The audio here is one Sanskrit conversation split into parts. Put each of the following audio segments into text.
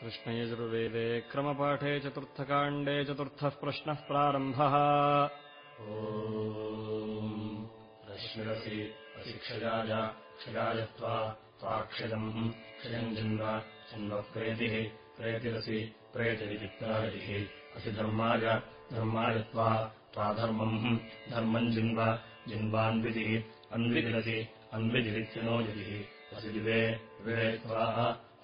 कृष्णयजुर्वेदे क्रमपाठे चतुर्थकाण्डे चतुर्थः प्रश्नः प्रारम्भः। ओशिरसि असि क्षयाय क्षयायत्वा त्वाक्षयम् क्षयम् जिन्व चिन्वप्रेतिः प्रेतिरसि प्रेतिरितिप्रायतिः असि धर्माय धर्मायत्वा त्वाधर्मम् धर्मम् जिन्व जिन्वान्वितिः अन्वितिरसि अन्वितिरित्यनोजितिः असि दिवे विवे त्वा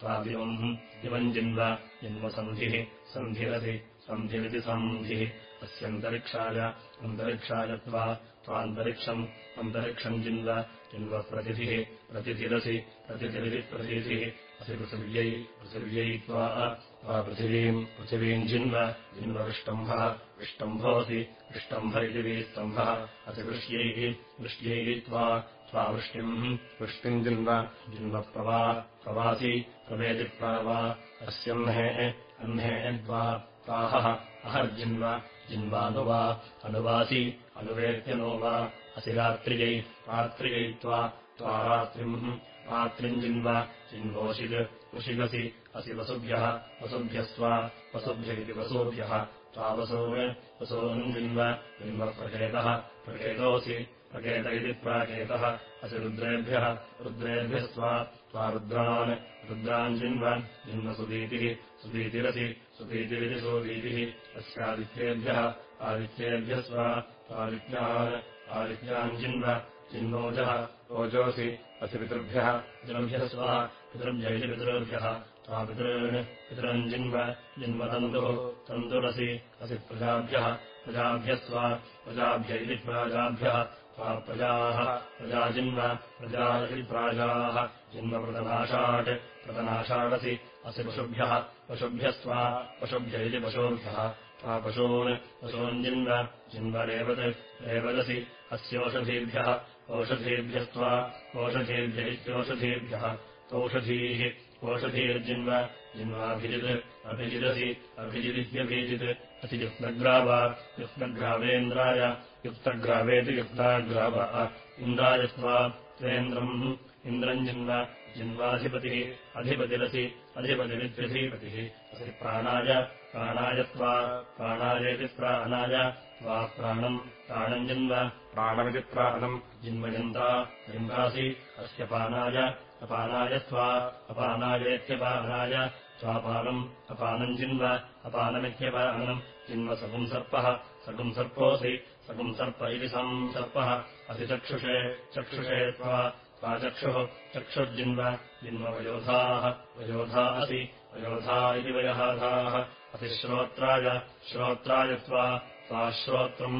त्वादिवम् दिवम् जिन्व जिन्वसन्धिः सन्धिरसि सन्धिरिति सन्धिः। अस्यन्तरिक्षाय अन्तरिक्षाय त्वा त्वान्तरिक्षम् अन्तरिक्षम् जिन्व जिन्वप्रतिथिः प्रतिथिरसि प्रतिथिरिति प्रतिथिः असि पृथिव्यै पृथिव्यै त्वा पृथिवीम् पृथिवीम् जिन्व जिन्वविष्टम्भः विष्टम्भोऽसि विष्टम्भ इति विस्तम्भः असि वृष्ट्यैः वृष्ट्यैः त्वा त्वावृष्टिम् वृष्टिम् जिन्व जिन्वप्रवा प्रवासि प्रवेदिप्रावा अस्यह्नेः अह्नेः द्वा ताहः अहर्जिन्व जिन्वानुवा अनुवासि अनुवेत्यनो वा असि रात्रियै रात्रियै त्वा त्वा रात्रिम् जिन्व जिन्वोषिद् उषिगसि असि वसुभ्यः वसुभ्यस्त्वा वसुभ्य इति वसूभ्यः त्वावसून् वसून् जिन्व जिन्वप्रकेतः प्रकेतोऽसि प्रकेत इति प्राकेतः असि रुद्रेभ्यः रुद्रेभ्यस्त्वा त्वा रुद्रान् रुद्रान् जिन्व जिन्वसुदीतिः सुदीतिरसि सुदीतिरिति सुदीतिः अस्यादित्येभ्यः आदित्येभ्यः स्वा आदित्यान् आदित्यान् जिन्व जिन्वोजः ओजोऽसि असि पितृभ्यः पितृभ्यः स्वः पितृभ्य इति पितृभ्यः त्वा पितॄन् पितॄन् जिन्व जिन्वतन्तुः तन्तुरसि असि प्रजाभ्यः प्रजाभ्यः स्वा प्रजाभ्य इति प्राजाभ्यः त्वा प्रजाः प्रजाजिन्व प्रजा इति प्राजाः जिन्वप्रतनाशाट् प्रतनाषाडसि असि पशुभ्यः पशुभ्यस्त्वा पशुभ्य इति पशुभ्यः त्वा पशून् पशून्जिन्व जिन्वरेवत् रेवदसि अस्योषधीभ्यः ओषधीभ्यस्त्वा ओषधीभ्य इत्यौषधीभ्यः तौषधीः ओषधीर्जिन्व जिन्वाभिजित् अभिजिदसि अभिजिदित्यभिजित् असि युक्तग्रावा युक्तग्रावेन्द्राय युक्तग्रावेति युक्ताग्रावः इन्द्रायस्त्वा त्वेन्द्रम् इन्द्रम् जिन्व जिन्वाधिपतिः अधिपतिरसि अधिपतिरित्यधिपतिः। असि प्राणाय प्राणायत्वा प्राणायेति प्राणाय त्वा प्राणम् प्राणम् जिन्व प्राणमिति प्राणम् जिन्वयन्ता यन्तासि अस्य पानाय अपानाय त्वा अपानायेत्यपानाय त्वापानम् अपानम् जिन्व अपानमित्यपानम्। जिन्वसपुंसर्पः सपुंसर्प इति संसर्पः असि चक्षुषे चक्षुषे त्वा त्वाचक्षुः चक्षुर्जिन्व जिन्ववयोधाः वयोधा असि वयोधा इति वयहाधाः असि श्रोत्राय श्रोत्राय त्वा त्वाश्रोत्रम्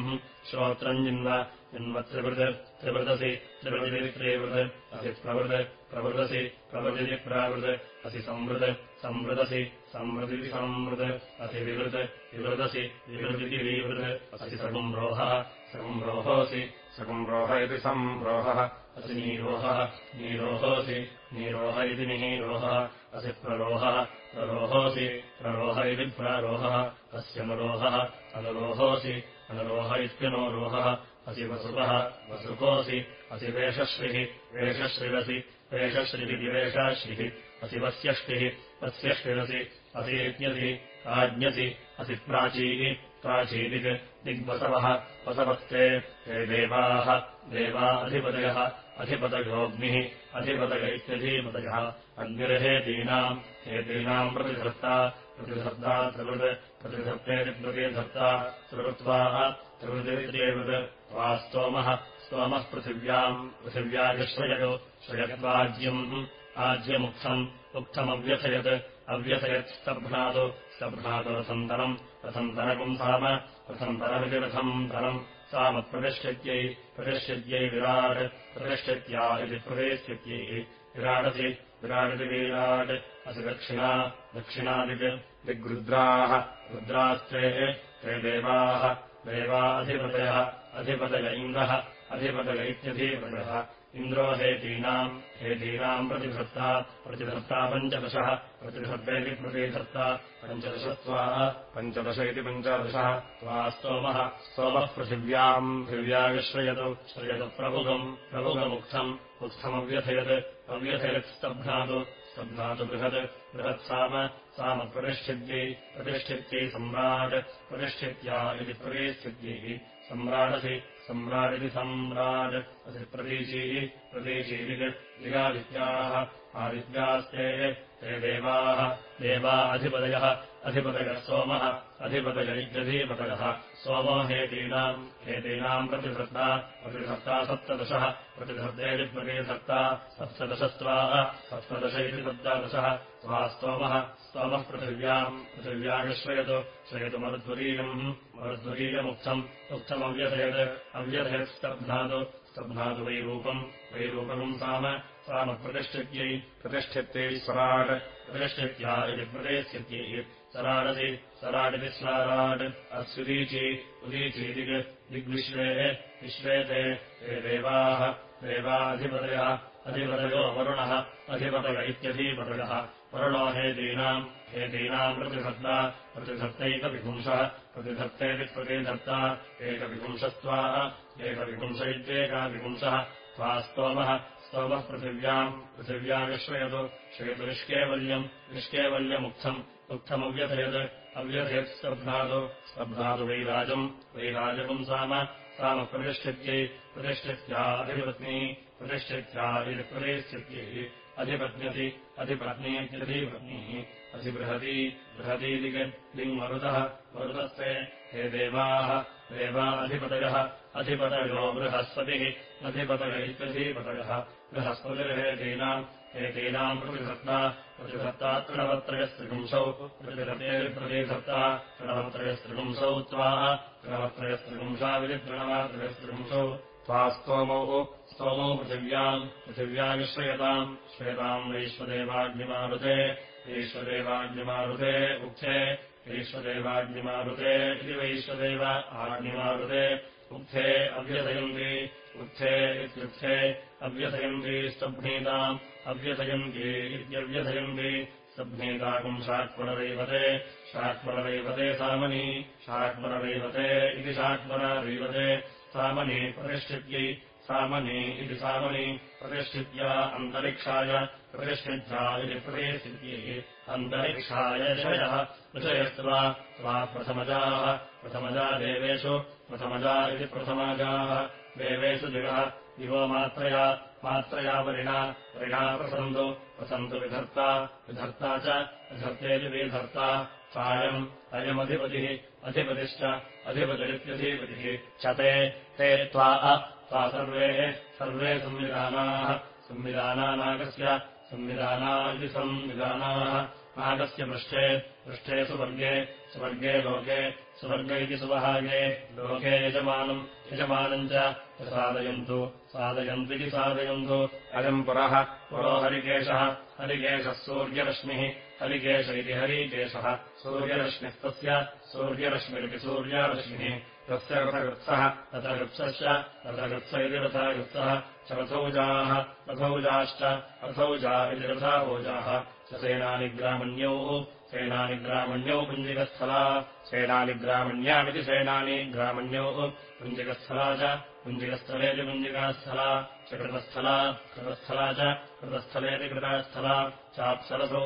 श्रोत्रम् जिन्व जिन्वत्रिवृत् त्रिवृदसि त्रिवृदित्रिवृत् असि प्रवृत् प्रवृदसि प्रवृदिति प्रावृत् असि संवृत् संवृदसि संवृदिति संवृत् असि विवृत् विवृदसि विवृदिति विवृत् असि सगुम्रोहः सगुम्रोहोऽसि सगुम्रोह इति संरोहः असि नीरोहः नीरोहोऽसि नीरोह इति निहीरोहः असि प्ररोहः प्ररोहोऽसि प्ररोह इति प्रारोहः अस्यनुरोहः अनुरोहोऽसि अनुरोह इत्यनोरोहः असि वसुपः वसुपोऽसि असि वेषश्रिः वेषश्रिरसि वेषाश्रिः असि वस्यष्टिः वस्यष्टिरसि असीत्यसि आज्ञसि असि प्राचीः प्राचीदिक् दिग्वसवः वसवस्ते हे देवाः देवा अधिपतयः अधिपतयोऽग्निः अधिपतय इत्यधिपतयः अग्निर्हेतीनाम् हेतीनाम् प्रतिधर्ता प्रतिधर्ता त्रिवृत् प्रतिधर्तेति प्रतिधर्ता त्रिवृत्वाः त्रिवृतिरित्येवत् त्वा स्तोमः स्तोमः पृथिव्याम् पृथिव्यादिश्रययो श्रयत्वाज्यम् आज्यमुक्थम् उक्थमव्यथयत् अव्यथयत् स्तभ्नादो स्तभ्नादो रथन्तरम् रथन्तरकम् साम रथन्तरमिति रथन्तरम् सामप्रतिष्ठत्यै प्रतिष्ठत्यै विराट् प्रतिष्ठत्या इति प्रवेश्यत्यै विराडसि विराडिति विराट् असि दक्षिणा दक्षिणादिक् दिग्रुद्राः रुद्रास्ते ते देवाः देवाधिपतयः अधिपतय इन्द्रः अधिपतय इत्यधिपतयः इन्द्रो हेतीनाम् प्रतिधत्ता प्रतिधत्ता पञ्चदशः प्रतिधत्तेति प्रतिधत्ता पञ्चदशत्वा पञ्चदश इति पञ्चदशः त्वा स्तोमः स्तोमः पृथिव्याम् पृथिव्याविश्रयतु श्रयतु प्रभुगम् प्रभुगमुक्थम् उत्थमव्यथयत् अव्यथयत् स्तभ्नातु स्तभ्नातु बृहत् बृहत्साम सामप्रतिष्ठित्यै प्रतिष्ठित्यै सम्राट् प्रतिष्ठित्या इति प्रतिष्ठित्यैः सम्राडसि असि प्रतीचीः प्रतीचीः दिगादित्याः आदित्यास्ते ते देवाः देवा अधिपदयः अधिपतयः सोमः अधिपतयैत्यधिपतयः सोमो हेतीनाम् हेतीनाम् प्रतिधत्ता प्रतिधत्ता सप्तदशः प्रतिधत्तेति प्रतिधत्ता सप्तदशस्त्वा सप्तदश इति सप्तादशः। स्वा स्तोमः स्तोमः पृथिव्याम् पृथिव्यामिश्रयतु श्रयतु मरुद्वरीयम् मरुद्वरीयमुक्थम् उक्थमव्यथयत् अव्यथयत् स्तब्धातु स्तब्धातु वैरूपम् वैरूपकम् साम सामप्रतिष्ठित्यै प्रतिष्ठित्यै स्वराट् प्रतिष्ठित्या इति प्रतिष्ठित्यै सराडसि सराडिति स्लाराट् अस्युदीची उदीचीदिग् दिग्विश्वेः विश्वे ते ते देवाः देवाधिपतयः अधिपतयो वरुणः अधिपतय इत्यधिपतयः। वरुणो हेतीनाम् हेतीनाम् प्रतिधत्ता प्रतिधत्तैकविपुंसः प्रतिधत्तेति प्रतिधत्ता एकविपुंसत्वा एकविपुंस इत्येका विपुंसः त्वा स्तोमः स्तोमः पृथिव्याम् पृथिव्यामिश्रयतु श्रयतु निष्केवल्यम् निष्केवल्यमुक्थम् उक्थमव्यथयत् अव्यथयत् स्तब्धातु स्तब्धातु वैराजम्। वैराजकम् साम साम प्रतिष्ठित्यै प्रतिष्ठित्या अधिपत्नी प्रतिष्ठित्या इति प्रतिष्ठित्यै अधिपत्न्यति अधिपत्नीत्यधिपत्नीः अधिबृहती बृहतीदिग् दिङ्मरुतः मरुतस्ते। हे देवाः देवा अधिपतयः बृहस्पतिः। अधिपतय इत्यधिपतयः बृहस्पतिर्हेतीनाम् एतीनाम् प्रतिधत्ता प्रतिधत्ता तृणवत्रयस्त्रिपुंसौ प्रतिधतेर्प्रतिधत्ता तृणवत्रयस्त्रिपुंसौ त्वा। तृणवत्रयस्त्रिपुंसाविधि तृणवात्रयस्त्रिपुंसौ त्वा स्तोमौ स्तोमौ पृथिव्याम् पृथिव्यामिश्रयताम् श्रयताम् वैश्वदेवाग्निमारुते वैश्वदेवाग्निमारुते उक्थे वैश्वदेवाग्निमारुते इति वैश्वदेव आग्निमारुते उक्थे अभ्यथयन्ति उक्थे इत्युक्थे अव्यथयन्ति स्तभ्नीताम् अव्यथयन्ति इत्यव्यथयन्ति स्तभ्नीताकम् शाक्वरदैवते शाक्वरदैवते सामनी शाक्वरदैवते इति शाक्वरदैवते सामनी प्रतिष्ठित्यै सामनी इति सामनी प्रतिष्ठित्या अन्तरिक्षाय प्रतिष्ठित्या इति प्रतिष्ठित्यैः अन्तरिक्षाय ऋषयः ऋषयस्त्वा त्वा प्रथमजाः प्रथमजा देवेषु प्रथमजा इति प्रथमाजाः देवेषु दिवः दिवो मात्रया मात्रया वरिणा वरिणा प्रसन्तु प्रसन्तु विधर्ता विधर्ता च विधर्तेति विधर्ता सायम् अयमधिपतिः अधिपतिश्च अधिपतिरित्यधिपतिः। च ते ते त्वा सर्वे सर्वे संविधानाः। संविधानानागस्य संविधाना इति संविधानाः। नागस्य पृष्ठे पृष्ठे सुवर्गे स्वर्गे लोके स्वर्ग इति सुवहागे लोके यजमानम् यजमानम् च साधयन्तु साधयन्त्विति साधयन्तु। अयम् पुरः पुरो हरिकेशः हरिकेशः सूर्यरश्मिः हरिकेश। इति हरिकेशः सूर्यरश्मिस्तस्य सूर्यरश्मिरिति सूर्यरश्मिः। तस्य रथकृत्सः रथकृत्सश्च रथकृत्स इति रथकृत्सः च रथौजाः रथौजाश्च रथौजा इति रथावोजाः च सेनानिग्रामण्यौः सेनानिग्रामण्यौ पुञ्जिकस्थला। सेनानिग्रामण्यामिति सेनानिग्रामण्यौः पुञ्जिकस्थला च पुञ्जिकस्थलेति पुञ्जिकास्थला च कृतस्थला कृतस्थला च कृतस्थलेति कृतास्थला चाप्सरसौ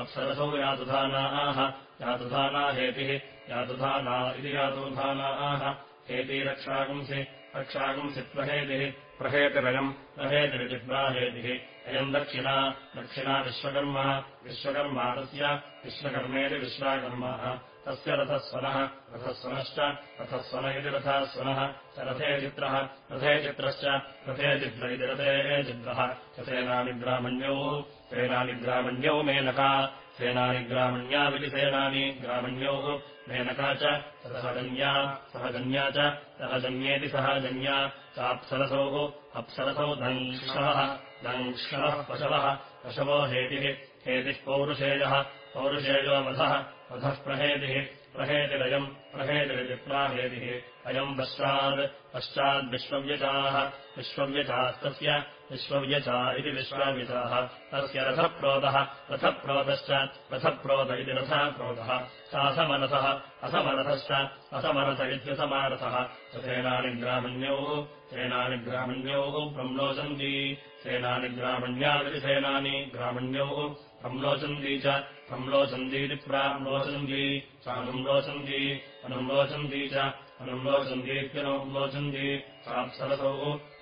अप्सरसौ यातुधानाः यातुधाना हेतिः यातुधाना इति यातुधानाः हेतिरक्षागुंसि रक्षागुंसि प्रहेतिः प्रहेतिरयम् प्रहेतिरिति प्राहेतिः। अयम् दक्षिणा दक्षिणा विश्वकर्मा विश्वकर्मा तस्य विश्वकर्मेति विश्वाकर्माः तस्य रथस्वनः रथस्वनश्च रथस्वन इति रथस्वनः स रथे चित्रः रथे चित्रश्च रथे चित्र इति रथे चित्रः। च सेनानिग्रामण्यौ सेनानिग्रामण्यौ मेनका सेनानिग्रामण्यामिति सेनानि ग्रामण्यौः मेनका च सहजन्या सहजन्या च सहजन्येति सहजन्या चाप्सरसौः अप्सरसौ दङ्क्षवः दङ्क्षवः पशवः पशवो हेतिः हेतिः पौरुषेयः पौरुषेयो वधः वधः प्रहेतिः प्रहेतिरयम् प्रहेतिरिति प्राहेतिः। अयम् पश्चात् पश्चाद्विश्वव्यचाः विश्वव्यचास्तस्य विश्वव्यचा इति विश्वाव्यचाः तस्य रथप्रोदः रथप्रोदश्च रथप्रोद इति रथप्रोदः सासमनसः असमनथश्च असमनथ इत्यसमानथः सेनानि ग्रामण्योः सेनानि ग्रामण्योः प्रम्लोचन्ती सेनानि ग्रामण्यादिति प्रम्लोचन्ती च संलोचन्तीति प्राम्लोचन्ती सानुम्लोचन्ती अनुम्लोचन्ती च अनुम्लोचन्तीत्यनुम्लोचन्ती साप्सरसौ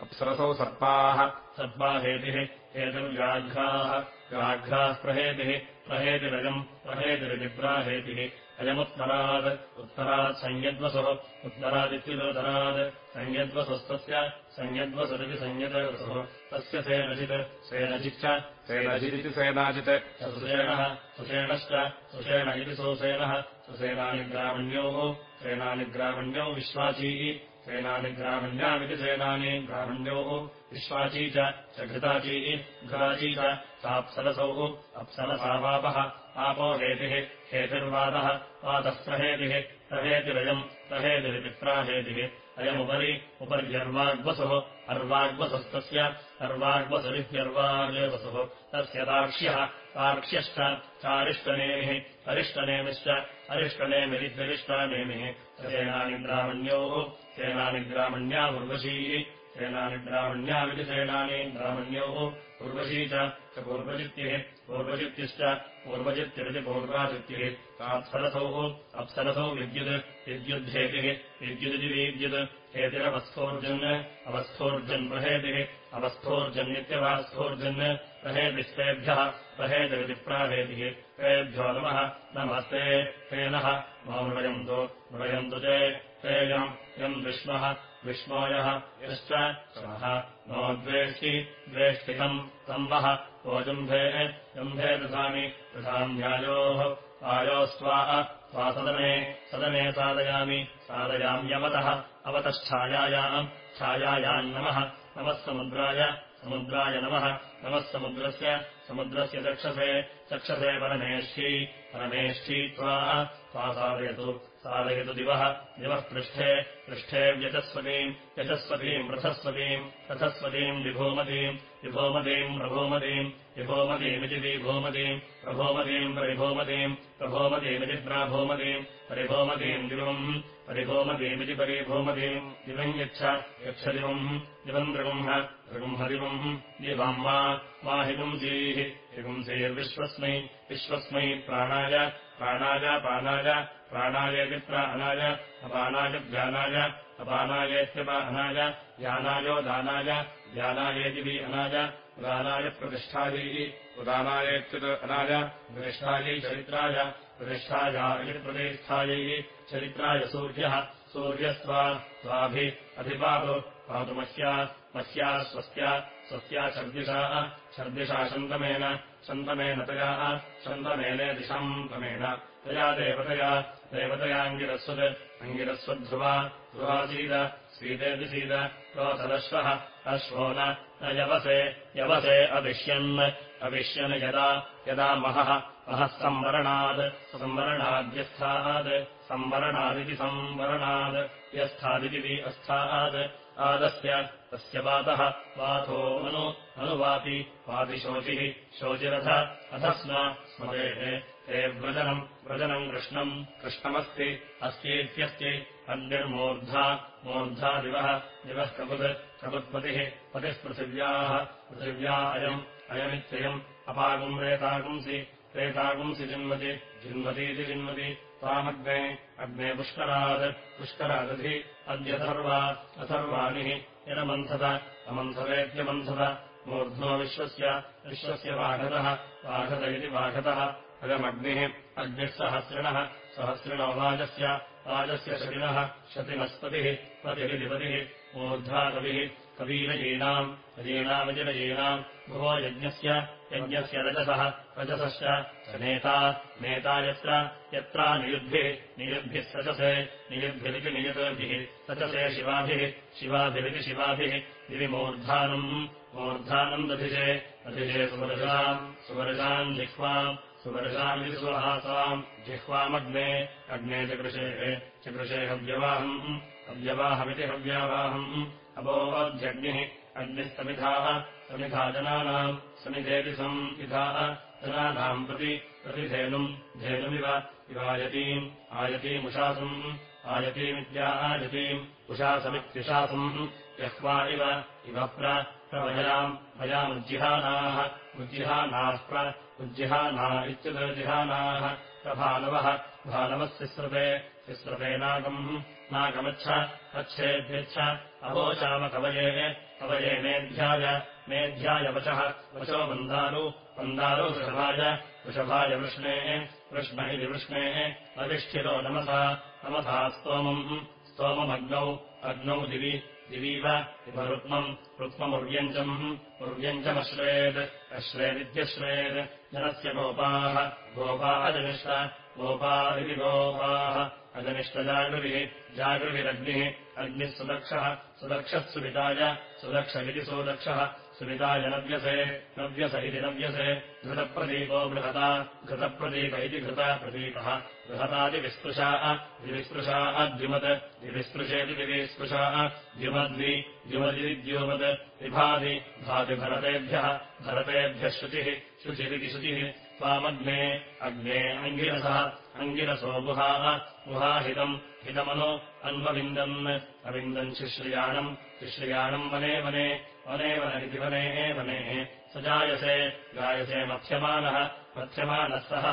अप्सरसौ सर्पाः सर्पाहेतिः हेतिर्व्याघ्राः व्याघ्राः प्रहेतिः प्रहेतिरजम् प्रहेतिरजिप्राहेतिः अयमुत्तरात् उत्तरात् संयद्वसुः उत्तरादित्युदोत्तरात् संयद्वसुस्तस्य संयद्वसुरिति संयद्वसुः तस्य सेनजित् सेनजिच्च सेनजिदिति सेनाजित् सुषेणः सुषेणश्च सुषेण इति सुसेनः सुसेनानि ग्रामण्योः सेनानि ग्रामण्यौ विश्वाचीः सेनानि ग्रामण्यामिति सेनानि ग्रामण्योः विश्वाची च घृताचीः घृताची च साप्सरसौः अप्सरसावापः आपो हेतिः हेतिर्वादः वातः प्रहेतिः प्रहेतिरयम् प्रहेतिरिति प्राहेतिः अयमुपरि उपर्यर्वाग्वसुः अर्वाग्वसुस्तस्य अर्वाग्वसुरित्यर्वाग्वसुः तस्य ताक्ष्यः तार्क्ष्यश्च चारिष्टनेमिः अरिष्टनेमिश्च अरिष्टनेमिरित्यरिष्टानेमिः सेनानि ग्रामण्योः सेनानि ग्रामण्या उर्वशीः सेनानि ग्रामण्यामिति सेनानि ग्रामण्योः उर्वशी च पूर्वचित्तिः पूर्वचित्तिश्च पूर्वचित्तिरिति पूर्वाचित्तिः तात्सरसौः अप्सरसौ विद्युत् विद्युद्धेतिः विद्युदिति विद्युत् हेतिरवस्थोर्जन् अवस्थोर्जन् प्रहेतिः अवस्थोर्जन्नित्यवास्थोर्जन् प्रहेतिस्तेभ्यः प्रहेतिरिति प्राहेतिः तेभ्यो नमः नमस्ते तेनः मा मृयन्तु मृयन्तु ते तेयम् यम् विष्मः विष्मोयः यश्च श्रमः नो द्वेष्टि द्वेष्टितम् तम् वः ओजम्भे जम्भे दधामि दधाम्यायोः आयोस्त्वाः त्वा सदने सदने साधयामि साधयाम्यवतः अवतश्छायायाम् छायायान्नमः नमः समुद्राय समुद्राय नमः नमः समुद्रस्य समुद्रस्य चक्षसे चक्षसे परमेष्ठी परमेष्ठी त्वा त्वा साधयतु साधयतु दिवः दिवः पृष्ठे पृष्ठे व्यचस्वतीम् यचस्वतीम् रथस्वतीम् रथस्वतीम् विभूमतीम् विभोमतीम् प्रभूमतीम् विभोमतीमिति विभूमतीम् प्रभोमतीम् परिभूमतीम् प्रभोमतीमिति प्राभूमतीम् परिभूमतीम् दिवम् परिभूमतीमिति परिभूमतीम् दिवम् यच्छ यक्षदिवम् दिवम् दृगुंह दृगुंहदिवम् दिवम् मा हिगुंसीः हिगुंसीर्विश्वस्मै विश्वस्मै प्राणाय प्राणाय पानाय प्राणायेति प्राणाय अपानाय ध्यानाय अपानायेत्यपानाय ध्यानायो दानाय ध्यानायेति वि अनाय दानाय प्रतिष्ठायैः उदानायेत्युत् अनाय प्रतिष्ठायै चरित्राय प्रतिष्ठाया इति प्रतिष्ठायैः चरित्राय सूर्यः सूर्यस्त्वा अधिपातु पातु मह्या मह्या स्वस्त्या स्वस्त्या छर्दिषाः छर्दिषा शन्तमेन शन्तमेन तया शन्तमेने दिशान्तमेन तया देवतया देवतयाङ्गिरस्वत् अङ्गिरस्वद्ध्रुवा ध्रुवासीद सीदेति सीद क्रोधदश्वः अश्वो न यवसे यवसे अविष्यन् अविष्यन् यदा यदा महः महः संवरणात् संवरणाद्यस्थात् संवरणादिति संवरणात् यस्थादिति अस्थात् आदस्य। तस्य वातः। वातो अनु अनुवाति वातिशोचिः शोचिरथ अथ स्म स्मरेः ते व्रजनम् व्रजनम् कृष्णम्। कृष्णमस्ति। अस्तीत्यस्ति अन्यर्मूर्धा मूर्धा दिवः। दिवः कपुत् कपुत्पतिः पतिः पृथिव्याः। पृथिव्या अयम् अयमित्ययम्। अपागुम् रेतागुंसि। रेतागुंसि जिन्वति। जिन्वतीति जिन्वति त्वामग्ने अग्ने पुष्करात् पुष्करादधि अद्यथर्वा अथर्वाणिः यदमन्थत अमन्थवेत्यमन्थत मूर्ध्नो विश्वस्य विश्वस्य वाघतः वाघत इति वाघतः अयमग्निः अग्निः सहस्रिणः सहस्रिणो वाजस्य वाजस्य शतिनः शतिनस्पतिः पतिरितिपतिः मूर्ध्वा कविः कवीरयीनाम् रजीनामजिरयीनाम् भुवो यज्ञस्य यज्ञस्य रजसः रजसश्च। स नेता नेता यत्र यत्रा नियुद्भिः नियुद्भिः सचसे नियुद्भिरिति नियुद्भिः सचसे शिवाभिः शिवाभिरिति शिवाभिः दिवि मूर्धानम् दधिषे दधिषे सुवर्षाम् सुवर्षाम् जिह्वाम् सुवर्षामिति सुहासाम् जिह्वामग्ने अग्ने चकृषेः चकृषे हव्यवाहम् हव्यवाहमिति हव्यावाहम् अबोध्यग्निः अग्निस्तमिधाः समिधा जनानाम् समिधेति संविधाः जनानाम् प्रति प्रतिधेनुम् धेनुमिव इवायतीम् आयतीमुषासम् आयतीमित्या आयतीम् उषासमित्युषासम् यह्वा इव इव प्रवयाम् भयामुज्जिहानाः उज्जिहानाः उज्जिहाना इत्युदर्जिहानाः प्रभानवः भानवः शिस्रते नागम् नागमच्छ अच्छेभ्यच्छ अवोचामकवये कवये मेध्याय मेध्याय वचः। वचो मन्दारु। मन्दारो वृषभाय। वृषभाय वृष्णेः। वृष्ण इति वृष्णेः। अविष्ठितो नमसा। नमसा स्तोमम्। स्तोममग्नौ। अग्नौ दिवि। दिवीव। इव रुक्मम् रुक्ममुर्व्यञ्जम् उर्व्यञ्जमश्रेत् अश्रेदित्यश्रेत् जनस्य गोपाः। गोपा अजनिष्ट गोपा। इति गोपाः अजनिष्टजागृभिः जागृभिरग्निः। अग्निः सुदक्षः। सुदक्षः सुविताय सुदक्ष इति सुदक्षः सुविताय नव्यसे नव्यस इति नव्यसे। घृतप्रदीपो बृहता घृतप्रदीप इति घृतप्रदीपः बृहतादिविस्पृशाः द्विविस्पृशाः द्युमत् द्विविस्पृशेति दिविस्पृशाः द्युमद्वि द्युमदिति द्युमत् विभाति भाति भरतेभ्यः भरतेभ्यः शुचिः शुचिरिति शुचिः। त्वामग्ने अग्ने अङ्गिरसः अङ्गिरसो गुहाः। गुहाहितम् हितमनो अन्वविन्दन्। अविन्दन् शिश्रियाणम् शिश्रियाणम् वने वने वने वन वने वने स जायसे गायसे मत्स्यमानः मत्स्यमानः सह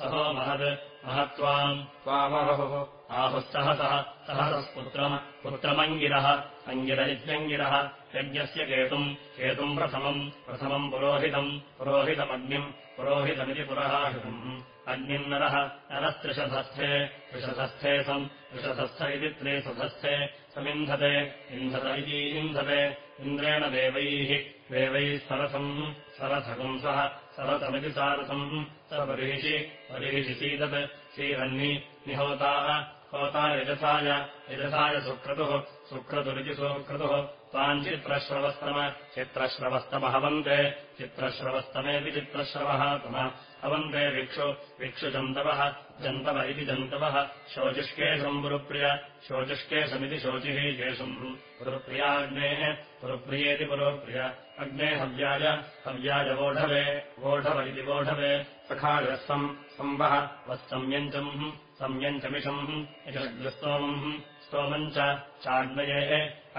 सहो महद् महत्त्वाम्। त्वामहुः आहुःसहसः सहसस्पुत्रम् पुत्रमङ्गिरः अङ्गिर इत्यङ्गिरः यज्ञस्य केतुम् केतुम् प्रथमम् प्रथमम् पुरोहितम् पुरोहितमग्निम् पुरोहितमिति पुरोहितम् अग्निन्नरः नरस्त्रिशधस्थे त्रिशधस्थे सम् त्रिशधस्थ इति त्रिसधस्थे समिन्धते इन्धत इति इन्धते इन्द्रेण देवैः देवैः सरसम् सरसकम् सः सरसमिति सारसम् स बर्हिषि बर्हिषि सीदत् सीदन्नि निहोताः होता यजसाय यजसाय सुक्रतुः सुक्रतुरिति सुक्रतुः त्वाम् चित्रश्रवस्तम चित्रश्रवस्तमहवन्ते चित्रश्रवस्तमेति चित्रश्रवः तम। हवन्ते विक्षु विक्षुजन्तवः जन्तव इति जन्तवः शोचिष्केशम् पुरुप्रिय शोचिष्केशमिति शोचिः केशम् पुरुप्रियाग्नेः पुरुप्रियेति पुरुप्रिय। अग्ने हव्याय हव्याय वोढवे वोढव इति वोढवे। सखायस्तम् सम्वः वत्संयञ्चम् संयञ्चमिषम् यशग्रस्तोमम् स्तोमम् च चाग्नयेः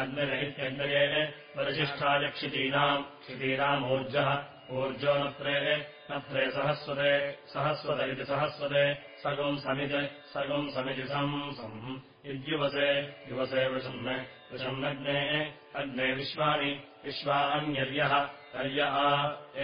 अग्नय इत्यग्नयेः वरिशिष्ठाय क्षितीनाम् क्षितीनामूर्जः ऊर्जो नत्रेः नत्रे सहस्वते सहस्वत इति सहस्वते सगुम् समित् सगुम् समिति सम् सम् इद्युवसे युवसे वृषन् वृषन्नग्नेः अग्ने विश्वानि विश्वान्यर्यः अर्य आ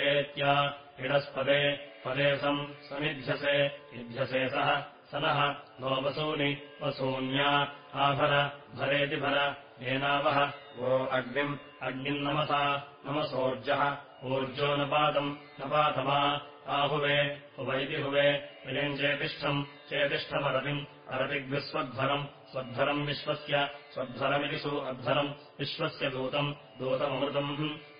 एत्या इडस्पदे पदे सम् समिध्यसे युध्यसे सः स नः नो वसूनि वसून्या आभर भरेति भर येनावः वो अग्निम् अग्निन्नमसा नमसोर्जः। ऊर्जो नपातम् नपातमा। आहुवे हुवैति हुवे विजम् चेतिष्ठम् चेतिष्ठमरतिम् अरतिग्विस्वध्वरम् स्वध्वरम् विश्वस्य स्वध्वरमिति सु अध्वरम् विश्वस्य दूतम् दूतममृतम्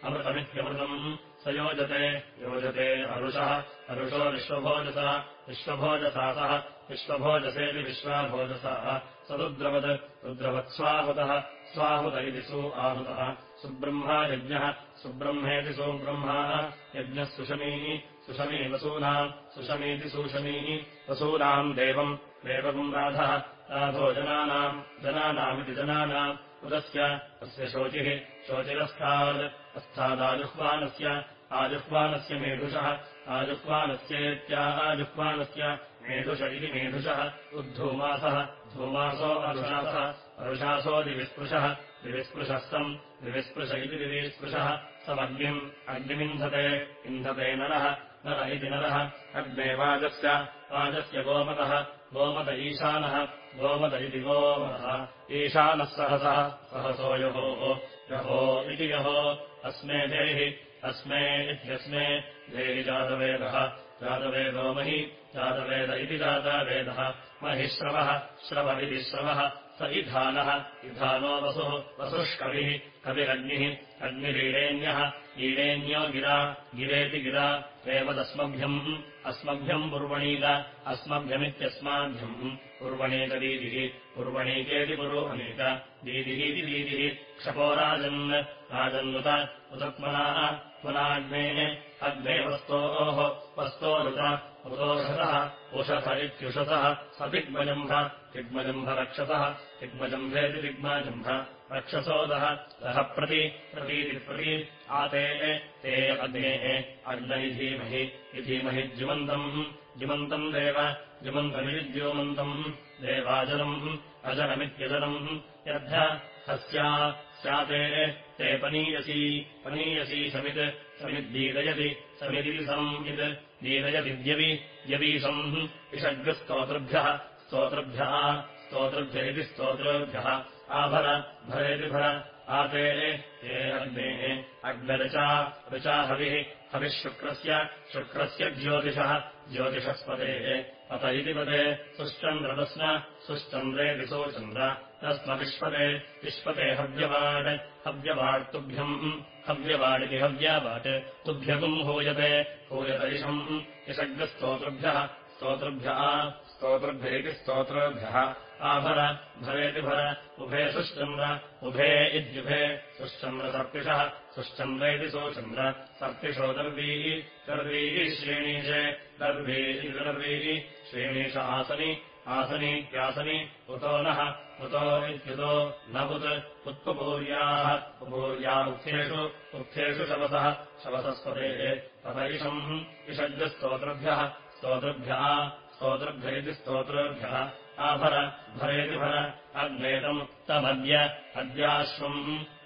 अमृतमित्यमृतम्। स योजते योजते अरुषः अरुषो विश्वभोजसः विश्वभोजसा सः विश्वभोजसेति विश्वाभोजसः। स रुद्रवत् रुद्रवत्स्वाहुतः स्वाहुत इति सु आहुतः। सुब्रह्मा यज्ञः। सुब्रह्मेति सुब्रह्मा यज्ञः सुषमीः सुषमी वसूनाम् सुषमीति सुषमीः वसूनाम् देवम्। देवम् राधः। राधो जनानाम्। जनानामिति जनानाम्। उदस्य तस्य शोचिः। शोचिरस्थाद् अस्थादाजुह्वानस्य आजुह्वानस्य मेधुषः। आजुह्वानस्येत्या आजुह्वानस्य मेधुष इति मेधुषः उद्धूमासः धूमासो अरुषासः अरुषासोऽदिविस्पृशः दिविस्पृशस्तम् दिविस्पृश इति दिविस्पृशः समग्निम् अग्निमिन्धते इन्धते नरः नर इति नरः अग्नेवाजस्य वाजस्य गोमतः गोमत ईशानः गोमत इति गोमतः ईशानः सहसः सहसो यहो यहो इति यहो अस्मे देहि अस्मे इत्यस्मे देहि जातवेदः जातवेदो महि जातवेद इति महिश्रवः श्रव इति श्रवः स इधानः। इधानो वसुः वसुष्कविः कविरग्निः अग्निरीडेन्यः ईडेन्यो गिरा गिरेति गिरा एवदस्मभ्यम् अस्मभ्यम् पुर्वणीत अस्मभ्यमित्यस्माभ्यम्। पुर्वणीतदीदिः पुर्वणीकेति पुरोहणीत दीदिहीति दीदिः क्षपो राजन् राजन्नुत उदत्मनाः पुनाग्नेः अग्ने वस्तोः वस्तोरुत उदोषतः उषथ इत्युषसः स दिग्मजम्भ दिग्मजम्भरक्षसः दिग्मजम्भेति दिग्मजम्भ रक्षसोदः सः प्रति प्रतीति प्रति आते ते अग्नेः अग्नैधीमहि इधीमहि ज्युमन्तम् ज्युमन्तम् देव ज्युमन्तमिद्योमन्तम् देवाजलम् अजलमित्यजलम् यद्ध हस्या स्याते ते पनीयसी पनीयसी समित् समिद्दीदयति समिदिसम् इत् दीदयदिद्यवि द्यवीसम् विषग्स्तोतृभ्यः स्तोतृभ्यः स्तोतृभ्य इति स्तोतृभ्यः आभर भरेति भर आते ते अग्नेः अग्नरचा ऋचा हविः हविः शुक्रस्य शुक्रस्य ज्योतिषः ज्योतिषस्पतेः अत इति पदे सुश्चन्द्रदस्न सुश्चन्द्रे दिशो चन्द्र तस्म विश्वते विश्वते हव्यवाट् हव्यवाट्तुभ्यम् हव्यवाडिति हव्यावाट् तुभ्यगुम् हूयते हूयत इषम् इषग्स्तोतृभ्यः स्तोतृभ्यः स्तोतृभ्य इति स्तोतृभ्यः। आभर भरेति भर उभे सुश्चन्द्र उभे इत्युभे सुश्चन्द्रसर्पिषः सुश्चन्द्र इति सोचन्द्र सर्पिषो दर्वीः दर्वीः श्रेणीशे दर्वीः दर्वीः श्रेणीश आसनि आसनीत्यासनि उतो नः उतो इत्युतो न उत् उत्पपूर्याः उपपूर्या उक्थेषु उक्थेषु शवसः शवसस्पतेः तथैषम् इषड्स्तोतृभ्यः स्तोतृभ्यः स्तोतृभ्य इति स्तोतृभ्यः आभर भरेति भर अग्नेतम् तमद्य अद्याश्वम्